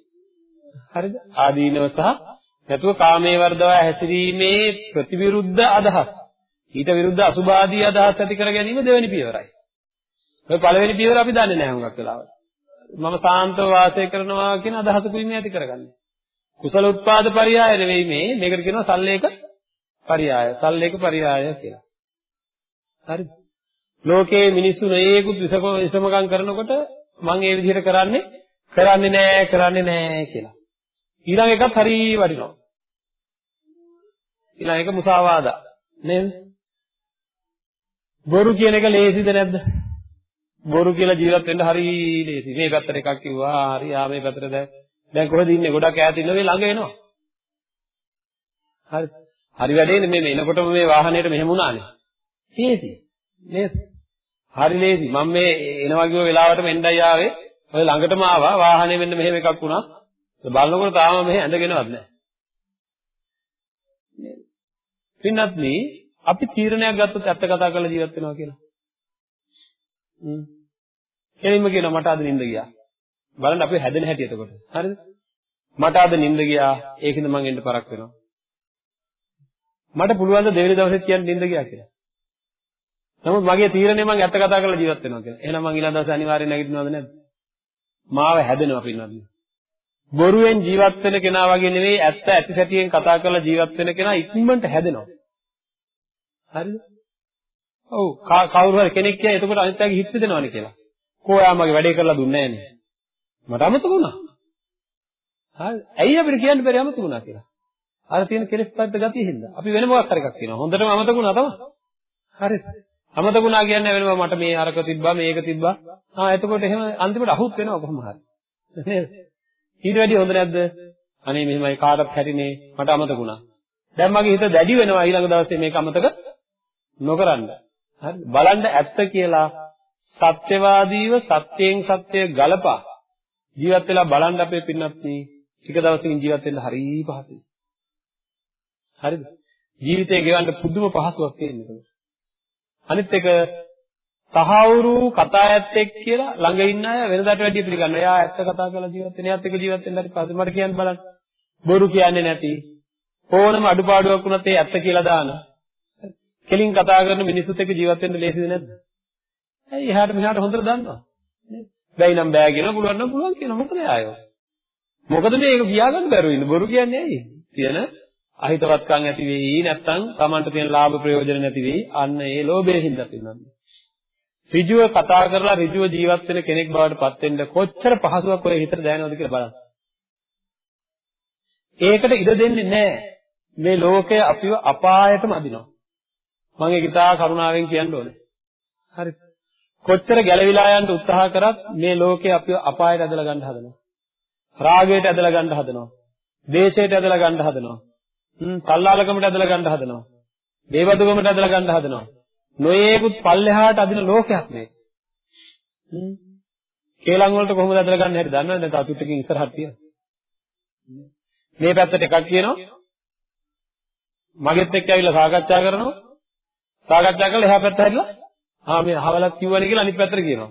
හරිද? ආදීනව සහ නැතුව කාමයේ වර්ධවා හැසිරීමේ ප්‍රතිවිරුද්ධ අදහස්. ඊට විරුද්ධ අසුභාදී අදහස් ඇති කර ගැනීම දෙවෙනි පියවරයි. ඔය පළවෙනි පියවර අපි දන්නේ නැහැ හුඟක් වෙලාවට. මම සාන්තව වාසය කරනවා කියන අදහසකුයි මේ ඇති කරගන්නේ. කුසල උත්පාද පරියාය නෙවෙයි මේ මේකට කියනවා සල්ලේක පරියාය. සල්ලේක පරියාය කියලා. හරිද? ලෝකයේ මිනිස්සු නේකුත් විසමකම් කරනකොට මම ඒ විදිහට කරන්නේ කරන්නේ නෑ කරන්නේ නෑ කියලා. ඊළඟ එකත් හරි වටිනවා. ඊළඟ එක මුසාවාදා නේද? බොරු කියන එක ලේසිද නැද්ද? බොරු කියලා ජීවත් වෙන්න හරි ලේසි. මේ පැත්තට එකක් කිව්වා හරි ආ මේ පැත්තට දැන් දැන් කොහෙද ඉන්නේ? ගොඩක් ඈත ඉන්න මේ ළඟ එනවා. හරි. හරි වැඩේනේ මේ එනකොටම මේ වාහනේට මෙහෙම වුණානේ. ලේසි. නේද? හරි ලේසි. මම මේ එනවා කිව්ව වෙලාවටම එන්නයි ආවේ. ඔය ළඟටම ආවා වාහනේ මෙන්න මෙහෙම එකක් වුණා. බලනකොට තාම මෙහෙ ඇඳගෙනවත් නැහැ. නේද? පින්නත් මේ අපි තීරණයක් ගත්තොත් ඇත්ත කතා කරලා ජීවත් වෙනවා කියලා. හ්ම්. එනින්ම කියනවා මට අද නිින්ද ගියා. බලන්න අපි හැදෙන හැටි එතකොට. හරිද? මට අද නිින්ද ගියා. ඒකින්ද මං එන්න පරක් වෙනවා. මට පුළුවන් ද දෙවෙනි දවසෙත් කියන්න නිින්ද ගියා කියලා. නමුත් මගේ තීරණය මං ඇත්ත කතා කරලා ජීවත් වෙනවා කියලා. එහෙනම් මං ඊළඟ දවසේ අනිවාර්යෙන් නැගිටිනවද නැද්ද? මාව හැදෙනවා පින්නත්. බොරුවෙන් ජීවත් වෙන කෙනා වගේ නෙවෙයි ඇත්ත ඇති සැටියෙන් කතා කරලා ජීවත් වෙන කෙනා ඉක්මනට හැදෙනවා. හරිද? ඔව් කවුරු හරි කෙනෙක් කියයි එතකොට අනිත් අයගේ හිත දෙනවනේ කියලා. කොහොයා මගේ වැඩේ කරලා දුන්නේ නැහැ නේ. මට අමතක වුණා. හරි. ඇයි අපිට කියන්න බැරි අමතක වුණා කියලා? අර තියෙන කෙලෙස් පැත්ත ගතිය හින්දා. අපි වෙන මොකක් හරි එකක් කියනවා. හොඳටම අමතකුණා තමයි. හරිද? අමතකුණා කියන්නේ වෙනවා මට මේ අරක තිබ්බා මේක තිබ්බා. ආ එතකොට එහෙම අන්තිමට අහුත් වෙනවා කොහොම හරි. නේද? ඊට වැඩිය හොඳ නැද්ද? අනේ මෙහෙමයි කාටත් හැරිනේ මට අමතකුණා. දැන් මගේ හිත දැඩි වෙනවා ඊළඟ දවසේ මේක අමතක නොකරන්න. හරි බලන්න ඇත්ත කියලා සත්‍යවාදීව සත්‍යයෙන් සත්‍ය ගලපා ජීවත් වෙලා බලන්න අපේ පින්නත් නේ ටික දවසකින් ජීවත් වෙන්න හරි පහසුයි. හරිද? ජීවිතේ ගෙවන්න පුදුම පහසුවක් තියෙනවා. අනිත් එක තහවුරු කතා ඇත්තෙක් කියලා ළඟ ඉන්න අය වෙනදාට වැඩිය පිළිගන්නවා. එයා ඇත්ත කතා කරලා ජීවත් වෙන. එයාත් එක්ක ජීවත් වෙන්න හරි පස්සේ මට කියන්න බලන්න. බොරු කියන්නේ නැති. ඕනම අඩුපාඩුවක් වුණත් ඒ ඇත්ත කියලා දාන. කෙලින් කතා කරන මිනිස්සුත් එක්ක ජීවත් වෙන්න ලේසිද නැද්ද? ඇයි එහාට මෙහාට හොඳට දන්නවා. නේද? බැයි නම් බෑ කියනවා පුළුවන් නම් පුළුවන් කියනවා. මොකද ආයෝ? මොකද මේක කියාගන්න බැරුව ඉන්නේ. බොරු කියන්නේ ඇයි? කියන අහිතවත්කම් ඇති වෙයි නැත්නම් Tamanට තියෙන ලාභ ප්‍රයෝජන නැති වෙයි. අන්න ඒ ලෝභයෙන් හින්දා පින්නන්නේ. ඍජුව කතා කරලා ඍජුව ජීවත් වෙන කෙනෙක් බවට පත් වෙන්න කොච්චර පහසුවක් ඔය හිතට දැනෙනවද කියලා බලන්න. ඒකට ඉඩ දෙන්නේ නැහැ. මේ ලෝකය අපිව අපායටම අදිනවා. මම ඒක ඉතා කරුණාවෙන් කියන්න ඕනේ. හරි. කොච්චර ගැලවිලා යන්න උත්සාහ කරත් මේ ලෝකය අපිව අපායට ඇදලා ගන්න හදනවා. රාගයට ඇදලා ගන්න හදනවා. දේශයට ඇදලා ගන්න හදනවා. හ්ම් සල්ලාලකමට ඇදලා ගන්න හදනවා. දේවදුගමට ඇදලා ගන්න හදනවා. නොයේකුත් පල්ලෙහාට අදින ලෝකයක් මේක. හ්ම් කේලම් වලට කොහොමද ඇදලා ගන්න හැටි දන්නවද නැත්නම් අතුට්ටකින් ඉස්සරහට තියෙන. මේ පැත්තට එකක් කියනවා. මගෙත් එක්ක ඇවිල්ලා සාකච්ඡා කරනවා. සාකච්ඡා කරලා එහා පැත්ත හැරිලා ආ මේ අහවලක් කිව්වනේ කියලා අනිත් පැත්තට කියනවා.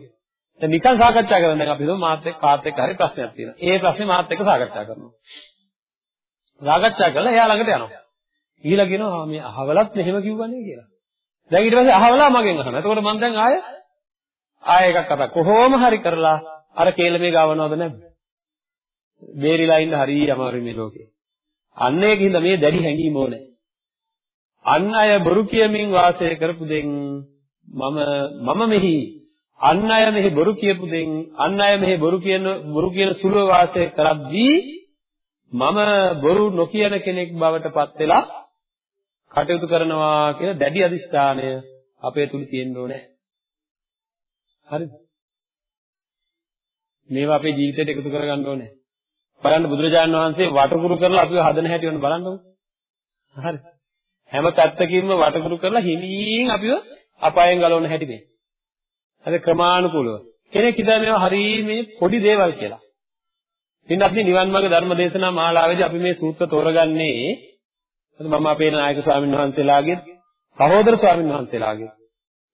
දැන් නිකන් සාකච්ඡා කරන දැන් අපි හිතමු මාත් එක්ක කාත් එක්ක හරි ප්‍රශ්නයක් තියෙනවා. ඒ ප්‍රශ්නේ මාත් එක්ක සාකච්ඡා කරනවා. සාකච්ඡා කරලා එයා ළඟට යනවා. ගිහිලා කියනවා මේ අහවලත් මෙහෙම කිව්වනේ කියලා. දැන් ඊට පස්සේ අහවලා මගෙන් අහනවා. එතකොට මම දැන් ආයෙ ආයෙ එකක් කතා කොහොම හරි කරලා අර කේලමේ ගවනවද නැද්ද? බේරිලා ඉන්න හරිය අමාරුයි මේ ලෝකේ. අන්න ඒකින්ද මේ දැඩි හැඟීම ඕනේ. අන් අය බොරු කියමින් වාසය කරපු දෙන් මම මම මෙහි අන් අය මෙහි බොරු කියපු දෙන් අන් අය මෙහි බොරු කියන බොරු කියන සුළුව වාසය කරද්දී මම බොරු නොකියන කෙනෙක් බවට පත් වෙලා කටයුතු කරනවා කියන දැඩි අදිස්ථානය අපේ තුල තියෙන්න ඕනේ. හරිද? මේවා අපේ ජීවිතයට එකතු කරගන්න ඕනේ. බලන්න බුදුරජාණන් වහන්සේ වටකුරු කරලා අපිව හදන හැටි වන්න බලන්නකො. හරි. හැම පැත්තකින්ම වටකුරු කරලා හිමින් අපිව අපායෙන් ගලවන හැටි මේ. හරි ක්‍රමානුකූලව. කෙනෙක් හිතා මේවා හරි මේ පොඩි දේවල් කියලා. ඉතින් අපි නිවන් මාර්ග ධර්ම දේශනා මාලාවේදී අපි මේ සූත්‍ර තෝරගන්නේ මම අපේ නායක ස්වාමීන් වහන්සේලාගේ සහෝදර ස්වාමීන් වහන්සේලාගේ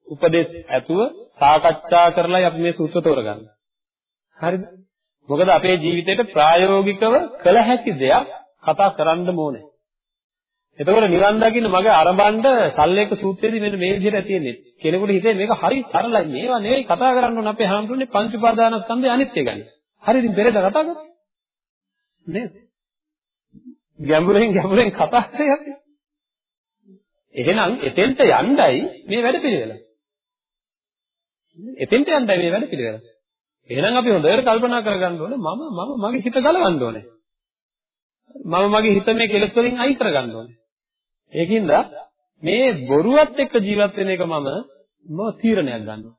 උපදේශ ඇතුව සාකච්ඡා කරලායි අපි මේ සූත්‍ර තෝරගන්නේ. හරිද? මොකද අපේ ජීවිතේට ප්‍රායෝගිකව කළ හැකි දෙයක් කතා කරන්න ඕනේ. එතකොට නිවන් දකින්න මග අරඹන්න සල්ලේක සූත්‍රයේදී මෙන්න මේ විදිහට තියෙන්නේ. කෙනෙකුට හිතේ මේක හරි සරලයි. මේවා නෙවෙයි කතා කරන්න ඕන අපේ හාමුදුරනේ පංච උපාදානස්කන්ධය අනිත්‍ය ගැන. හරි ඉතින් පෙරේද කතා කරන්නේ? නේද? ගැඹුරෙන් ගැඹුරෙන් කතා කරේ අපි. එහෙනම් එතෙන්ට යණ්ඩයි මේ වැඩ පිළිවෙල. එතෙන්ට යණ්ඩයි මේ වැඩ පිළිවෙල. එහෙනම් අපි හොඳට කල්පනා කරගන්න ඕනේ මම මම මගේ හිත ගලවන්න ඕනේ. මම මගේ හිත මේ කෙලෙස් වලින් අයින් කරගන්න ඕනේ. ඒකින්ද මේ බොරුවත් එක්ක ජීවත් වෙන එක මම මම තීරණයක් ගන්නවා.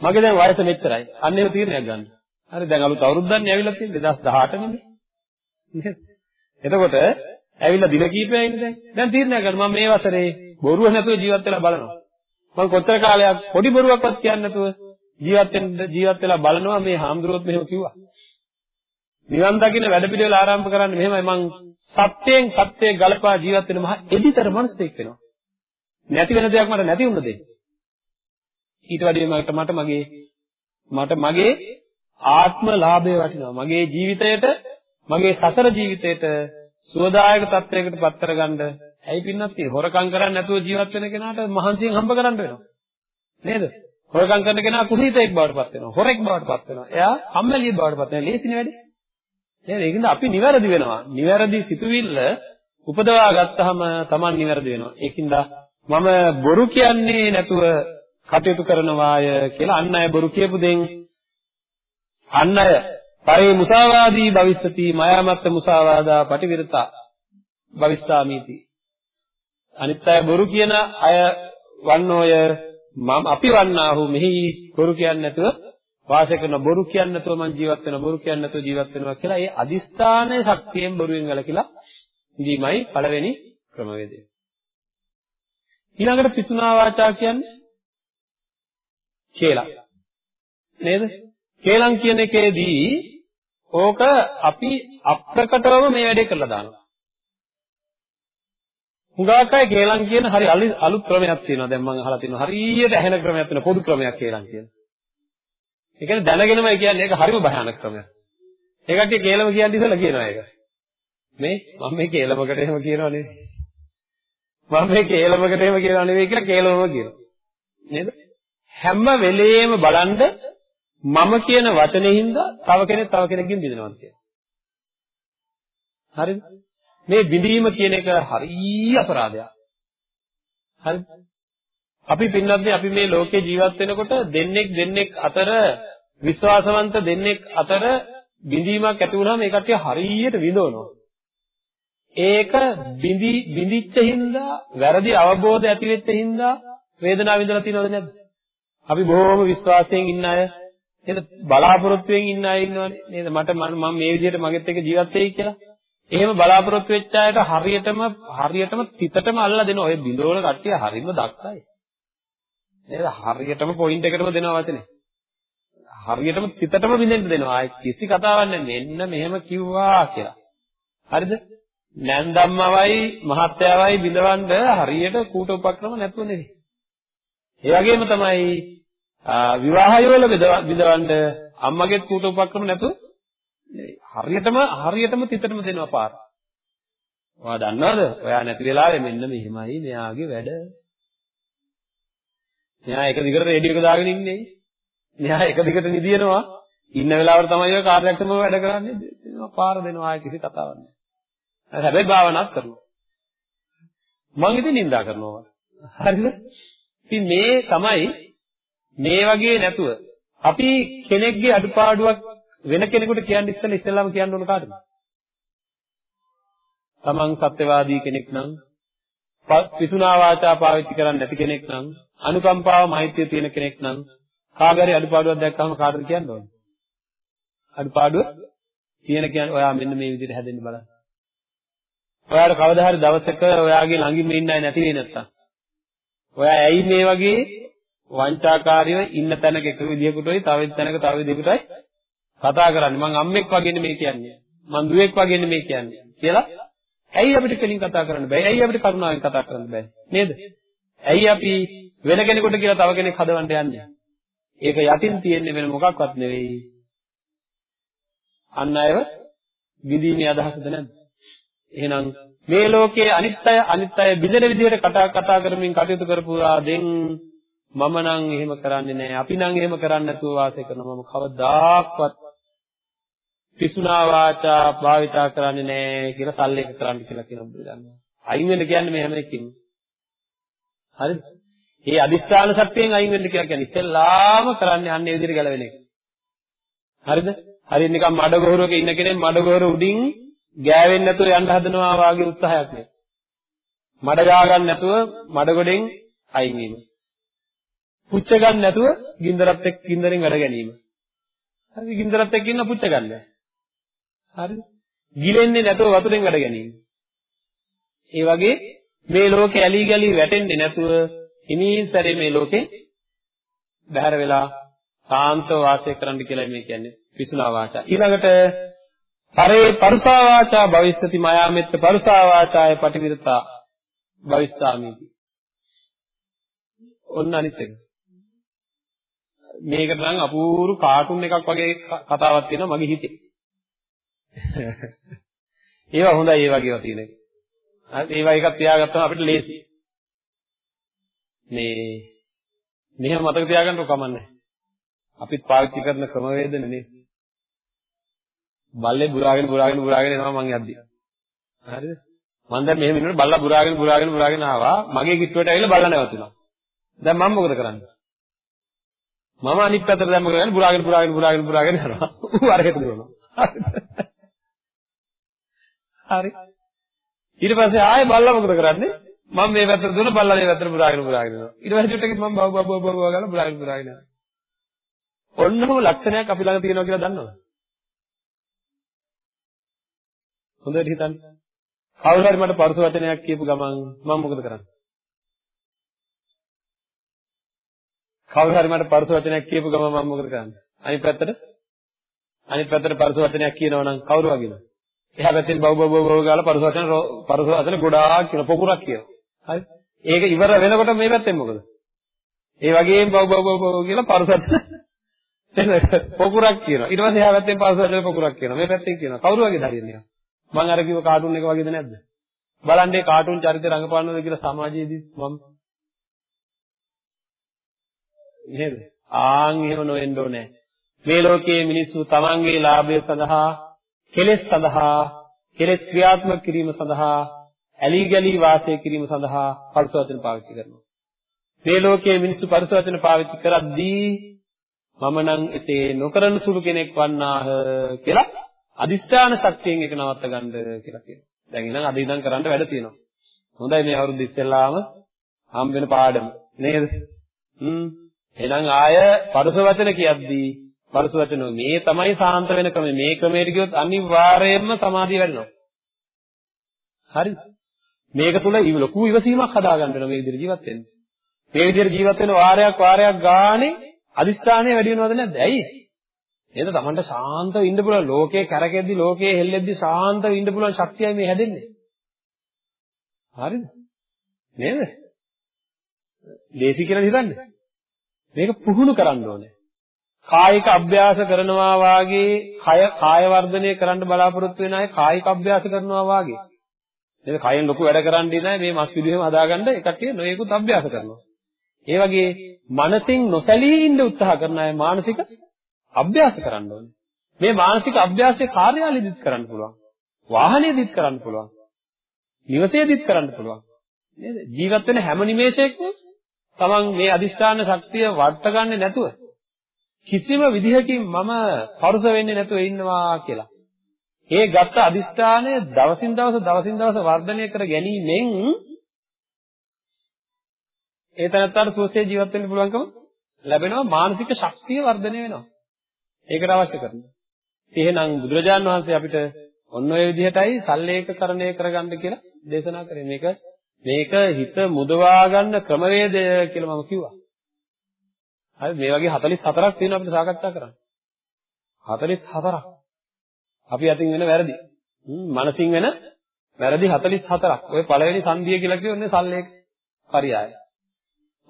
මගේ දැන් වයස මෙච්චරයි. අන්න ඒක තීරණයක් ගන්න. හරි දැන් අලුත් අවුරුද්දක් ඇවිල්ලා තියෙන්නේ 2018 නෙමෙයි. නේද? එතකොට ඇවිල්ලා දින කීපයක් ඉන්නේ දැන්. දැන් තීරණය කරනවා මම මේ වසරේ බොරුව නැතුව ජීවත් වෙලා බලනවා. මම කොච්චර කාලයක් පොඩි බොරුවක්වත් කියන්නේ නැතුව ජීවත් වෙන්න ජීවත් වෙලා බලනවා මේ හාමුදුරුවොත් මෙහෙම කිව්වා. නිවන් දකින්න වැඩ පිළිවෙල ආරම්භ කරන්න මෙහෙමයි මං සත්‍යයෙන් සත්‍යයේ ගලපා ජීවත් වෙන මහා එදිතර මිනිසෙක් වෙනවා. නැති වෙන දෙයක් මට නැති වුණද ඊට වැඩිය මට මට මගේ මට මගේ ආත්ම ලාභය වටිනවා. මගේ ජීවිතයට මගේ සසර ජීවිතේට සුවදායක තත්වයකට පත් කරගන්න ඇයි පින්නත් හොරකම් කරන්නේ නැතුව ජීවත් වෙන කෙනාට මහන්සියෙන් හම්බ කරන්න වෙනවා? නේද? හොරකම් කරන කෙනා කුසීතෙක් බවට පත් වෙනවා හොරෙක් බවට පත් වෙනවා. එයා කම්මැලියෙක් බවට පත් වෙනවා. ලේසිනේ වැඩේ. නේද? ඒකින්ද අපි නිවැරදි වෙනවා. නිවැරදි සිතුවිල්ල උපදවා ගත්තාම Taman නිවැරදි වෙනවා. ඒකින්ද මම බොරු කියන්නේ නැතුව කටයුතු කරනවාය කියලා අන් අය බොරු කියපු දෙන් අන් අය පරේ මුසාවාදී භවිස්සති මයාමත්ත මුසාවාදා පටිවිරතා භවිස්සාමීති. අනිත් අය බොරු කියන අය වන්නෝය මම අපි වන්නාහු මෙහි බොරු කියන්නේ නැතුව වාසය කරන බොරු කියන්නේ නැතුව මං ජීවත් වෙනවා බොරු කියන්නේ නැතුව ජීවත් වෙනවා කියලා ඒ අදිස්ථානයේ ශක්තියෙන් බොරුවෙන් වැළකීලා ඉඳීමයි පළවෙනි ක්‍රමවේදය. ඊළඟට පිසුනා වාචා කියන්නේ කියලා. නේද? කේලම් කියන එකේදී ඕක අපි අප්‍රකටවම මේ වැඩේ කරලා දානවා. හුඟක් අය කේලම් කියන හරි අලුත් ක්‍රමයක් තියෙනවා. දැන් මම අහලා තියෙනවා හරියට ඇහෙන ක්‍රමයක් තියෙනවා පොදු ක්‍රමයක් කේලම් කියන. ඒ කියන්නේ දැනගෙනමයි කියන්නේ ඒක හරිම භයානක ක්‍රමයක්. ඒ කට්ටිය කේලම කියන්නේ ඉතලා කියනවා ඒක. මේ මම මේ කේලමකට එහෙම කියනවා නෙවෙයි. මම මේ කේලමකට එහෙම කියනවා නෙවෙයි කියලා කේලමම කියනවා. නේද? හැම වෙලේම බලන්න මම කියන වචනේ හින්දා තව කෙනෙක් තව කෙනෙක්ගෙන් බිඳිනවා කියන්නේ. හරිද? මේ බිඳීම කියන එක හරිය අපරාධයක්. හරිද? අපි පින්වත්නි අපි මේ ලෝකේ ජීවත් වෙනකොට දෙන්නෙක් දෙන්නෙක් අතර විශ්වාසවන්ත දෙන්නෙක් අතර බිඳීමක් ඇති වුණාම ඒ කට්ටිය හරියට විඳවනවා. ඒක බිඳි බිඳිච්ච හින්දා වැරදි අවබෝධය ඇති වෙච්ච හින්දා වේදනාව විඳලා තියෙනවද නැද්ද? අපි බොහොම විශ්වාසයෙන් ඉන්න අය නේද බලාපොරොත්තුෙන් ඉන්න අය ඉන්නවනේ නේද මට මම මේ විදිහට මගෙත් එක්ක ජීවත් වෙයි කියලා. එහෙම බලාපොරොත්තු වෙච්ච අයට හරියටම හරියටම තිතටම අල්ලලා දෙන ඔය බිඳවල කට්ටිය හරිම දක්ෂයි. නේද? හරියටම පොයින්ට් එකටම දෙනවා වචනේ. හරියටම තිතටම බින්දෙන්න දෙනවා. ආයි කිසි කතාවක් නැහැ. මෙන්න මෙහෙම කිව්වා කියලා. හරිද? නැන්දම්මවයි මහත්තයාවයි බිඳවන්න හරියට කූට උපක්‍රම නැතුව නෙවෙයි. ඒ වගේම තමයි විවාහය වල බිඳවන්න අම්මගෙත් කූට උපක්‍රම නැතුව නෙවෙයි. හරියටම හරියටම තිතටම දෙනවා පාර. ඔයා දන්නවද? ඔයා නැති වෙලාවේ මෙන්න මෙහෙමයි මෙයාගේ වැඩ. මෙයා එක දිගට රේඩියෝ එක දාගෙන ඉන්නේ. මෙයා එක දිගට නිදිනවා. ඉන්න වෙලාවට තමයි ඔය කාර්යක්ෂමව වැඩ කරන්නේ. දෙනවා පාර දෙනවා ආයේ කිසි කතාවක් නැහැ. හැබැයි භාවනාත් කරනවා. මං ඉතින් නින්දා කරනවා. හරිද? ඉතින් මේ තමයි මේ වගේ නැතුව අපි කෙනෙක්ගේ අඩුපාඩුවක් වෙන කෙනෙකුට කියන්න ඉස්සෙල්ලා ඉස්සෙල්ලාම කියන්න ඕන කාටද? තමන් සත්‍යවාදී කෙනෙක් නම් පිසුනා වාචා පාවිච්චි කරන්නේ නැති කෙනෙක් නම් අනුකම්පාව මෛත්‍රිය තියෙන කෙනෙක් නම් කාගරි අඩුපාඩුවක් දැක්කම කාටද කියන්න ඕන? අඩුපාඩුව තියෙන කියන්නේ ඔයා මෙන්න මේ විදිහට හැදෙන්න බලන්න. ඔයාට කවදා හරි දවසක ඔයාගේ ළඟින්ම ඉන්න අය නැති වෙයි නැත්තම්. ඔයා ඇයි මේ වගේ වංචාකාරීව ඉන්න තැනක එක විදියකටයි තව තැනක තව විදියකටයි කතා කරන්නේ. මං අම්මෙක් වගේ නෙමෙයි කියන්නේ. මං දුවෙක් වගේ නෙමෙයි කියන්නේ. කියලා ඇයි අපිට කෙලින් කතා කරන්න බෑ? ඇයි අපිට කරුණාවෙන් කතා කරන්න බෑ? නේද? ඇයි අපි වෙන කෙනෙකුට කියලා තව කෙනෙක් හදවන්න යන්නේ? ඒක යටින් තියෙන්නේ වෙන මොකක්වත් නෙවෙයි. අන් අයව විදීමේ අදහසද නැද්ද? එහෙනම් මේ ලෝකයේ අනිත් අය අනිත් අය බිඳෙන විදිහට කතා කතා කරමින් කටයුතු කරපුවා දෙන් මම නම් එහෙම කරන්නේ නැහැ. අපි නම් එහෙම කරන්නේ නැතුව වාසය කරනවා. මම කවදාක්වත් පිසුනා වාචා භාවිතා කරන්නේ නැහැ කියලා සල්ලේක කරන්න කියලා කියන බුදුදන්වා. අයින් වෙන්න කියන්නේ මේ හැම එකකින්ම. හරිද? මේ අදිස්ථාන ශක්තියෙන් අයින් වෙන්න කියලා කියන්නේ ඉස්සෙල්ලාම කරන්නේ අන්න ඒ විදිහට ගැලවෙන එක. හරිද? හරියට නිකන් මඩ ගොහරුවක ඉන්න කෙනෙක් මඩ ගොහර උඩින් ගෑවෙන්නේ නැතුව යන්න හදනවා වාගේ උත්සාහයක් නේ. මඩ ගා ගන්න නැතුව මඩ ගොඩෙන් අයින් වීම. පුච්ච ගන්න නැතුව ගින්දරත් එක්ක ගින්දරෙන් වැඩ ගැනීම. හරිද? ගින්දරත් එක්ක ඉන්න පුච්ච ගන්න. හරිද? ගිලෙන්නේ නැතුව වතුරෙන් වැඩ ගැනීම. ඒ වගේ මේ ලෝකේ ඇලි ගලි වැටෙන්නේ නැතුව හිමින් සැරේ මේ ලෝකේ බැහැර වෙලා සාන්තව වාසය කරන්න කියලා මේ කියන්නේ පිසුනා වාචා. ඊළඟට පරේ පරුසා වාචා භවිස්සති මයාමෙත්ත පරුසා වාචාය පටිවිරතා භවිස්සාමිති. ඔන්න අනිත් එක. මේකට නම් අපූරු කාටුන් එකක් වගේ කතාවක් තියෙනවා මගේ හිතේ. ඒවා හොඳයි ඒ වගේ ඒවා තියෙන එක. හරි ඒවා එකක් තියාගත්තම අපිට ලේසි. මේ මෙහෙම මතක තියාගන්න කමන්නේ. අපිත් පාවිච්චි කරන ක්‍රමවේදනේ නේ. බල්ලේ බුරාගෙන බුරාගෙන බුරාගෙන එනවා මං යද්දි. හරිද? මං දැන් මෙහෙම ඉන්නකොට බල්ලා බුරාගෙන බුරාගෙන බුරාගෙන ආවා. මගේ කිට්ටුවට ඇවිල්ලා බල්ලා නැවතුණා. දැන් මම මොකද කරන්නේ? මම අනිත් පැත්තට දැම්ම කරගෙන බුරාගෙන බුරාගෙන බුරාගෙන බුරාගෙන යනවා. ඌ අරකට දුවනවා. හරි. ඊට පස්සේ ආයෙ බල්ලා මොකද කරන්නේ? මම මේ පැත්තට දුන්න බල්ලා මේ පැත්තට පුරාගෙන පුරාගෙන යනවා. ඊට පස්සේ චුට්ටකින් මම බව බව බව බව ගාලා පුරාගෙන පුරාගෙන යනවා. ඔන්නම ලක්ෂණයක් අපි ළඟ තියෙනවා කියලා දන්නවද? හොඳට හිතන්න. කවුරු හරි මට පරුස වචනයක් කියපු ගමන් මම මොකද කරන්නේ? කවුරු හරි මට පරුස වචනයක් කියපු ගමන් මම මොකද කරන්නේ? අනිත් පැත්තට අනිත් පැත්තට පරුස වචනයක් කියනවා නම් කවුරු වගේද? එහා පැත්තෙන් බව බව බව ගාලා පරුස වචන පරුස වචන ගොඩාක් කියන පොකුරක් කියනවා. හරි? ඒක ඉවර වෙනකොට මේ පැත්තෙන් මොකද? ඒ වගේම බව බව බව කියලා පරුස වචන පොකුරක් කියනවා. ඊට පස්සේ එහා පැත්තෙන් පරුස වචන පොකුරක් කියනවා. මේ පැත්තෙන් කියනවා. කවුරු වගේද හරියන්නේ? මම අර කිව්ව කාටුන් එක වගේද නැද්ද? බලන්න මේ කාටුන් චරිත රඟපානවද කියලා සමාජයේදී මම නේද? ආන් එහෙම නොවෙන්න ඕනේ. මේ ලෝකයේ මිනිස්සු තමන්ගේ ලාභය සඳහා, කෙලෙස් සඳහා, කෙලෙස් ක්‍රියාත්මක කිරීම සඳහා, ඇලි ගලි වාසය කිරීම සඳහා පරිස වචන පාවිච්චි කරනවා. මේ ලෝකයේ මිනිස්සු පරිස වචන පාවිච්චි කරද්දී මම නම් එසේ නොකරන සුළු කෙනෙක් වන්නාහ කියලා අදිෂ්ඨාන ශක්තියෙන් ඒක නවත්ත ගන්න කියලා කියනවා. දැන් එහෙනම් අද ඉඳන් කරන්න වැඩ තියෙනවා. හොඳයි මේ අවුරුදු ඉස්සෙල්ලාම හම් වෙන පාඩම නේද? හ්ම් එහෙනම් ආය පරස වචන කියද්දී පරස වචන මේ තමයි සාන්ත වෙන ක්‍රමය. මේ ක්‍රමයට ගියොත් අනිවාර්යයෙන්ම සමාධිය වැඩෙනවා. හරිද? මේක තුල ලොකු ඉවසීමක් හදාගන්න වෙනවා මේ විදිහට ජීවත් වෙන්න. මේ විදිහට ජීවත් වෙන වාරයක් වාරයක් ගානේ අදිස්ථානය වැඩි වෙනවද නැද්ද? ඇයි? නේද? Tamanට ශාන්තව ඉන්න පුළුවන් ලෝකේ කැරකෙද්දි ලෝකේ හෙල්ලෙද්දි ශාන්තව ඉන්න පුළුවන් ශක්තියයි මේ හැදෙන්නේ. හරිද? නේද? ලේසි කියලා හිතන්නේ. මේක පුහුණු කරන්න ඕනේ. කායික අභ්‍යාස කරනවා වාගේ කය කාය වර්ධනය කරන්න බලාපොරොත්තු වෙන අය කායික අභ්‍යාස කරනවා වාගේ. නේද? කයෙන් ලොකු වැඩ කරන්න ඉන්නේ මේ මස් පිළිවෙම හදාගන්න එකක් නොයෙකුත් අභ්‍යාස කරනවා. ඒ වගේ මනසින් නොසැලී ඉන්න උත්සාහ කරන අය මානසික අභ්‍යාස කරන්න ඕනේ. මේ මානසික අභ්‍යාසයේ කාර්යාලෙදිත් කරන්න පුළුවන්. වාහනයේදිත් කරන්න පුළුවන්. නිවසේදිත් කරන්න පුළුවන්. නේද? ජීවත් වෙන හැම නිමේෂයකම තමන් මේ අදිෂ්ඨාන ශක්තිය වර්තගන්නේ නැතුව කිසිම විදිහකින් මම පරුස වෙන්නේ නැතුව ඉන්නවා කියලා. ඒ ගත්ත අදිෂ්ඨානය දවසින් දවස දවසින් දවස වර්ධනය කර ගැනීමෙන් ඒ තනත්තාට සුවසේ ජීවත් වෙන්න පුළුවන්කම ලැබෙනවා මානසික ශක්තිය වර්ධනය වෙනවා. ඒකට අවශ්‍ය කරනවා. එහෙනම් බුදුරජාන් වහන්සේ අපිට ඔන්න ඔය විදිහටයි සල්ලේකකරණය කරගන්න කියලා දේශනා කරේ. මේක මේක හිත මුදවා ගන්න ක්‍රමවේදය කියලා මම කිව්වා. හරි මේ වගේ 44ක් තියෙනවා අපිට සාකච්ඡා කරන්න. 44ක්. අපි අතින් වෙන වැරදි. මනසින් වෙන වැරදි 44ක්. ඔය පළවෙනි සංධිය කියලා කියන්නේ සල්ලේක පරියාය.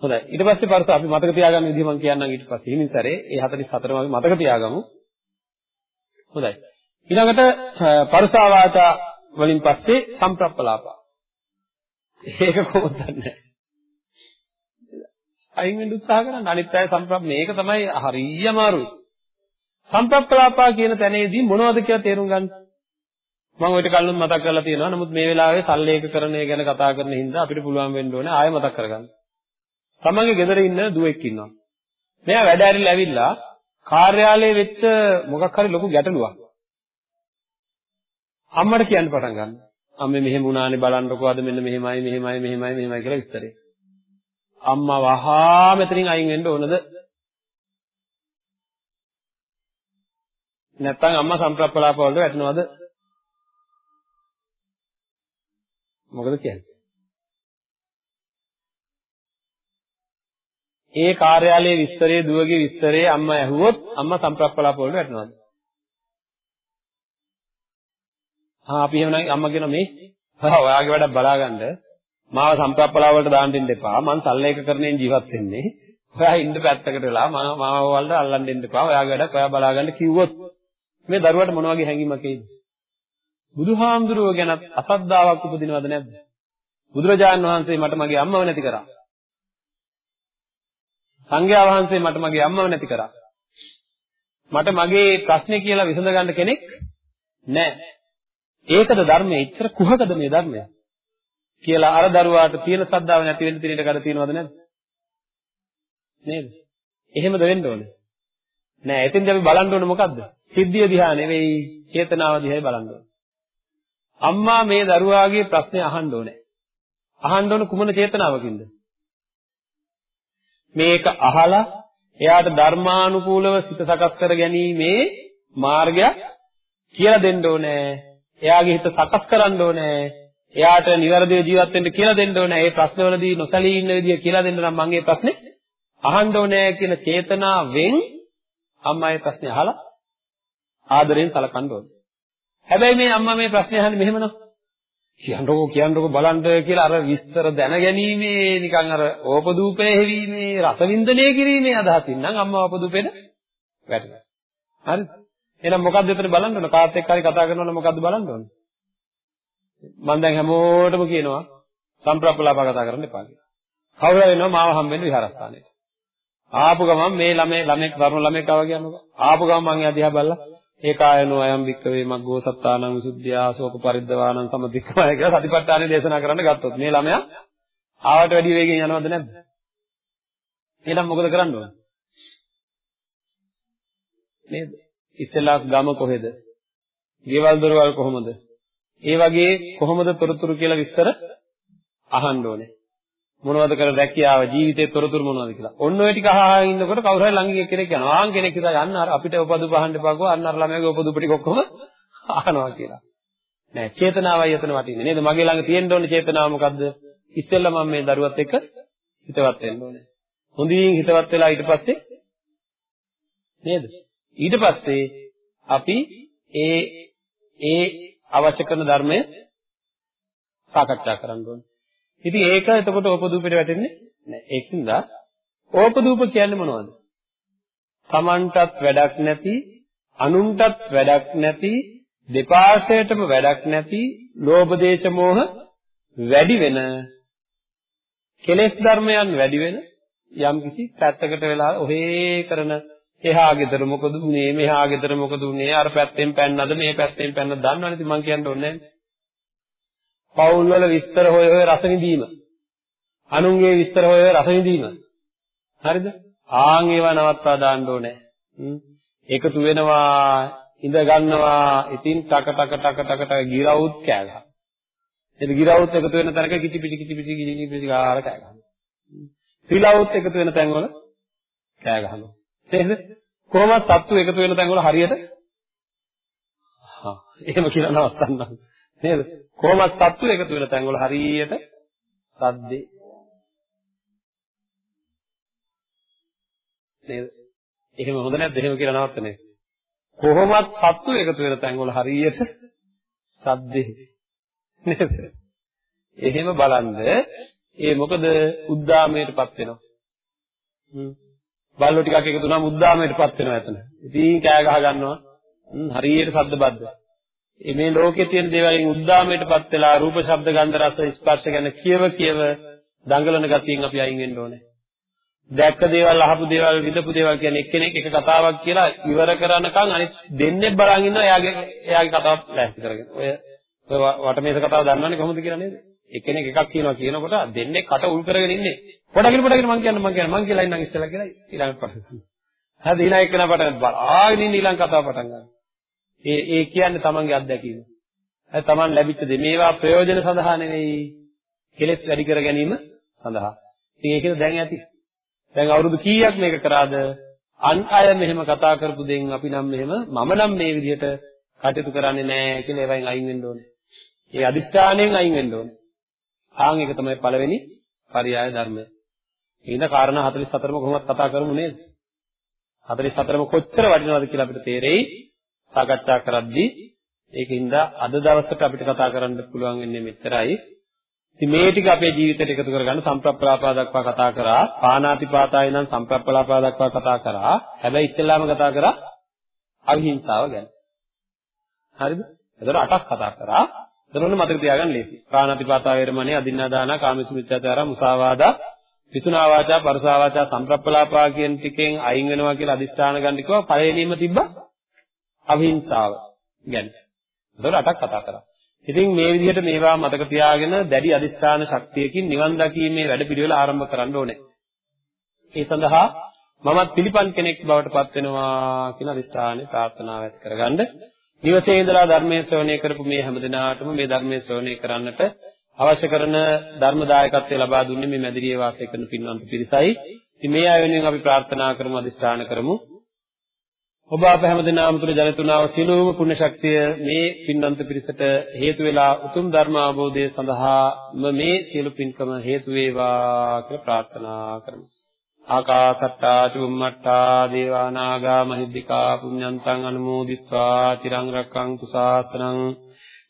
හොඳයි. ඊට පස්සේ පරස අපි මතක තියාගන්න විදිහ මම කියන්නම් ඊට පස්සේ. හිමින් සැරේ ඒ 44ම අපි මතක තියාගමු. හොඳයි. ඊළඟට පරසා වාචා වලින් පස්සේ සම්ප්‍රප්පලාපා. ඒක කොහොමද නැහැ. අයින් වෙන්න උත්සාහ කරන්න අනිත් අය සම්ප්‍රප් මේක තමයි හරිය අමාරුයි. සම්ප්‍රප්පලාපා කියන තැනේදී මොනවද කියලා තේරුම් ගන්න. මම ඔයිට කලින් මතක් කරලා තියෙනවා. නමුත් මේ වෙලාවේ සල්ලේකකරණය ගැන කතා කරන හින්දා අපිට පුළුවන් වෙන්න ඕනේ ආයෙ මතක් කරගන්න. තමන්ගේ ගෙදර ඉන්න දුවෙක් ඉන්නවා. මෙයා වැඩ ඇරිලා ඇවිල්ලා කාර්යාලයේ වෙච්ච මොකක් හරි ලොකු ගැටලුවක්. අම්මට කියන්න පටන් ගන්නවා. අම්මේ මෙහෙම වුණානේ බලන්නකෝ අද මෙන්න මෙහෙමයි මෙහෙමයි මෙහෙමයි මෙහෙමයි කියලා විස්තරේ. අම්මා වහා මෙතනින් අයින් වෙන්න ඕනද? නැත්නම් අම්මා සම්ප්‍රප්පලාප වලට වැටෙනවද? මොකද කියන්නේ? ඒ කාර්යාලයේ විස්තරයේ දුවගේ විස්තරයේ අම්මා ඇහුවොත් අම්මා සම්ප්‍රප්පලාප වලට වැටෙනවද? ආ අපි එහෙමනම් අම්මා කියන මේ ඔයාගේ වැඩක් බලාගන්න. මාව සම්ප්‍රප්පලා වලට දාන්න දෙන්න එපා. මං සල්ලේකකරණයෙන් ජීවත් වෙන්නේ. ඔයා ඉන්න පැත්තකට වෙලා මාව මාව වලට අල්ලන්න දෙන්න එපා. ඔයාගේ වැඩක් ඔයා බලාගන්න කිව්වොත් මේ දරුවට මොන වගේ හැඟීමක් එයිද? බුදුහාමුදුරුව ගැන අසද්දාවක් උපදිනවද නැද්ද? බුදුරජාණන් වහන්සේ මට මගේ අම්මව නැති කරා. සංඝයා වහන්සේ මට මගේ අම්මව නැති කරා. මට මගේ ප්‍රශ්නේ කියලා විසඳ ගන්න කෙනෙක් නැහැ ඒකද ධර්මයේ ඉච්ඡර කුහකද මේ ධර්මය කියලා අර දරුවාට තියෙන ශ්‍රද්ධාව නැති වෙන්න තියෙන එකකට තියෙනවද නැද්ද නේද එහෙමද වෙන්න ඕනේ නෑ එතෙන්ද අපි බලන්න ඕනේ මොකද්ද සිද්ධිය දිහා නෙවෙයි චේතනාව දිහායි බලන්න ඕනේ අම්මා මේ දරුවාගේ ප්‍රශ්නේ අහන්න ඕනේ. අහන්න ඕන කුමන චේතනාවකින්ද? මේක අහලා එයාට ධර්මානුකූලව සිත සකස් කර ගැනීමේ මාර්ගයක් කියලා දෙන්න ඕනේ. එයාගේ හිත සකස් කරන්න ඕනේ. එයාට නිවැරදිව ජීවත් වෙන්න කියලා දෙන්න ඕනේ. ඒ ප්‍රශ්නවලදී නොසලී ඉන්න විදිය කියලා දෙන්න නම් මම මේ ප්‍රශ්නේ අහන්න ඕනේ කියන චේතනාවෙන් අම්මා ඒ ප්‍රශ්නේ අහලා ආදරෙන් සලකන්න ඕනේ. හැබැයි මේ අම්මා මේ ප්‍රශ්නේ අහන්නේ මෙහෙමනම් කියන්නකෝ කියන්නකෝ බලන්න කියලා අර විස්තර දැනගැනීමේ නිකන් අර ඕපදූපය හැවීමේ රසවින්දනය කිරීමේ අදහසින් නම් අම්මා ඕපදූපෙට වැටෙනවා. හරිද? එහෙනම් මොකද්ද එතන බලන්න ඕන? කාත් එක්ක හරි කතා කරනවනම් මොකද්ද බලන්න ඕන? මම දැන් හැමෝටම කියනවා සම්ප්‍රප්පලාප කතා කරන්න එපා කියලා. කවුරු වෙනව මාව හම්බෙන්න විහාරස්ථානෙට. ආපු ගමන් මේ ළමේ ළමෙක් තරුණ ළමෙක් ආවා කියන්නකෝ. ආපු ගමන් මං එයා දිහා බලලා ඒකායනෝ අයම් වික්කවේ මග්ගෝ සත්තානං විසුද්ධියා ශෝක පරිද්දවානං සමදික්කමයි කියලා සතිපට්ඨානෙ දේශනා කරන්න ගත්තොත් මේ ළමයා ආවට වැඩි වේගෙන් යනවද නැද්ද? එහෙනම් මොකද කරන්න ඕන? නේද? ඉස්සෙල්ලා ගම කොහෙද? ගෙවල් දොරවල් කොහොමද? ඒ වගේ කොහොමද තොරතුරු කියලා විස්තර අහන්න ඕනේ. මොනවද කර රැකියාව ජීවිතේ තොරතුරු මොනවද කියලා. ඔන්න ඔය ටික අහගෙන ඉන්නකොට කවුරු හරි ළඟින් කෙනෙක් යනවා. ආන් කෙනෙක් ඉතින් යන්න අර අපිට උපදු පහන්න එපාකෝ අන්න අර ළමයාගේ උපදු ටික ඔක්කොම අහනවා කියලා. නෑ චේතනාවයි එතන වටින්නේ නේද? මගේ ළඟ තියෙන්න ඕනේ චේතනාව මොකද්ද? ඉස්සෙල්ලා මම මේ දරුවත් එක්ක හිතවත් වෙන්න ඕනේ. හොඳින් හිතවත් වෙලා ඊට පස්සේ නේද? ඊට පස්සේ අපි ඒ ඒ අවශ්‍ය කරන ධර්මය සාකච්ඡා කරන්න ඕනේ. ඉතින් ඒක එතකොට ඕපදූපෙට වැටෙන්නේ නැහැ. ඒකින්ද ඕපදූප කියන්නේ මොනවද? Tamanටත් වැඩක් නැති, අනුන්ටත් වැඩක් නැති, දෙපාර්ශ්වයටම වැඩක් නැති, ලෝභ දේශ මොහ වැඩි වෙන කෙලෙස් ධර්මයන් වැඩි වෙන යම් කිසි පැත්තකට වෙලා ඔහේ කරන එහා ගෙදර මොකද උනේ මෙහා ගෙදර මොකද උනේ අර පැත්තෙන් පැන්නද මේ පැත්තෙන් පැන්නද දන්නවනේ ඉතින් මං කියන්න ඕනේ නැහැ පවුල් වල විස්තර හොය හොය රස විඳීම. අනුන්ගේ විස්තර හොය හොය රස විඳීම. හරිද? ආන් ඒවා නවත්වා දාන්න ඕනේ. එකතු වෙනවා, ඉඳ ගන්නවා, ඉතින් ටක ටක ටක ටක ටක ගිරවුත් කෑ ගහනවා. එතන ගිරවුත් එකතු වෙන තැනක කිචි පිචි කිචි පිචි කිචි පිචි ගාලා කෑ ගහනවා. ත්‍රිලවුත් එකතු වෙන තැන්වල කෑ ගහනවා. තේරෙද? කොහොමද සත්තු එකතු වෙන තැන්වල හරියට හා එහෙම කියලා නවත්තන්න. නේද? කොහොමද සත්තු එකතු වෙන තැන්වල හරියට සද්දේ නේද? එහෙම හොඳ නැද්ද? එහෙම කියලා නවත්තන්නේ. කොහොමද සත්තු එකතු වෙන තැන්වල හරියට සද්දේ නේද? එහෙම බලන්ද ඒ මොකද උද්දාමයටපත් වෙනවා. හ්ම්. බල්ලෝ ටිකක් එකතු වුණාම උද්දාමයටපත් වෙනවා එතන. ඉතින් කෑ ගහ ගන්නවා. හරියට සද්ද බද්ද. මේ ලෝකේ තියෙන දේවල්ෙන් උද්දාමයටපත් වෙලා රූප, ශබ්ද, ගන්ධ, රස, ස්පර්ශ ගැන කියව කියව දඟලන ගතියෙන් අපි අයින් වෙන්න ඕනේ. දැක්ක දේවල්, අහපු දේවල්, විඳපු දේවල් කියන්නේ එක්කෙනෙක් එක කතාවක් කියලා ඉවර කරනකන් අනිත් දෙන්නේ බලන් ඉන්නවා එයාගේ එයාගේ කතාව ලෑස්ති කරගෙන. ඔය ඔය වටමේස කතාව දන්නවනේ කොහොමද කියලා නේද? එක්කෙනෙක් එකක් කියනවා කියනකොට දෙන්නේ කට උල් කරගෙන ඉන්නේ. පොඩකින් පොඩකින් මං කියන්නේ මං කියන්නේ මං කියලා ඉන්නම් ඉස්සෙල්ලා කියලා ඊළඟ පස්සේ. හරි ඊළඟ එක්කෙනා පටන් බලාගෙන ඉන්න ඊළඟ කතාව පටන් ගන්නවා. ඒ ඒ කියන්නේ තමන්ගේ අත්දැකීම. ඒ තමන් ලැබිච්ච දේ. මේවා ප්‍රයෝජන සඳහා නෙවෙයි. කෙලෙස් වැඩි කර ගැනීම සඳහා. ඉතින් ඒකද දැන් ඇති. දැන් අවුරුදු කීයක් මේක කරාද? අන් අය මෙහෙම කතා කරපු දෙයින් අපි නම් මෙහෙම මම නම් මේ විදිහට කටයුතු කරන්නේ නැහැ කියලා ඒවෙන් අයින් වෙන්න ඕනේ. ඒ අදිස්ථාණයෙන් අයින් වෙන්න ඕනේ. ආන් එක තමයි පළවෙනි පරියාය ධර්මය. ඊන කාරණා 44ම කොහොමද කතා කරමු නේද? 44ම කොච්චර වටිනවද කියලා අපිට තේරෙයි. සාකච්ඡා කරද්දී ඒකින්ද අද දවසට අපිට කතා කරන්න පුළුවන් වෙන්නේ මෙච්චරයි. ඉතින් මේ ටික අපේ ජීවිතයට එකතු කරගන්න සම්ප්‍රප්පලාපා දක්වා කතා කරා. පානාතිපාතාය නම් සම්ප්‍රප්පලාපා දක්වා කතා කරා. හැබැයි ඉස්සෙල්ලාම කතා කරා අවිහිංසාව ගැන. හරිද? එතකොට අටක් කතා කරා. එතකොට මතක තියාගන්න ලේසි. පානාතිපාතා වේරමණී අදින්නාදාන කාමසු මිච්ඡාචාර මුසාවාදා විසුනා වාචා පරසා වාචා සම්ප්‍රප්පලාපා කියන ටිකෙන් අයින් වෙනවා කියලා අදිෂ්ඨාන ගන්න කිව්වා පළවෙනිම තිබ්බා අවිහිංසාව ගැන. ඒතකොට අටක් කතා කරා. ඉතින් මේ විදිහට මේවා මතක තියාගෙන දැඩි අදිස්ථාන ශක්තියකින් නිවන් දකීමේ වැඩපිළිවෙල ආරම්භ කරන්න ඕනේ. ඒ සඳහා මමත් පිළිපන් කෙනෙක් බවට පත් වෙනවා කියන අදිස්ථානේ ප්‍රාර්ථනාව ඇති කරගන්න. නිවසේ ඉඳලා ධර්මයේ ශ්‍රවණය කරපු මේ හැමදෙනාටම මේ ධර්මයේ ශ්‍රවණය කරන්නට අවශ්‍ය කරන ධර්ම දායකත්වය ලබා දුන්නේ මේ මැදිරියේ වාසය කරන පින්වන්ත පිරිසයි. ඉතින් මේ අය වෙනුවෙන් අපි ප්‍රාර්ථනා කරමු අදිස්ථාන කරමු. ඔබ අප හැමදෙනාම තුළ ජනිතුනා වූ සියලුම පුණ්‍ය ශක්තිය මේ පින්වන්ත පිරිසට හේතු වෙලා උතුම් ධර්ම අවබෝධය සඳහාම මේ සියලු පින්කම හේතු වේවා කියලා ප්‍රාර්ථනා කරමු. ආකාසට්ටා චුම්මට්ටා දේවා නාග මහිද්దికා පුඤ්ඤන්තං අනුමෝදිත්වා තිරං රක්ඛන්තු ශාසනං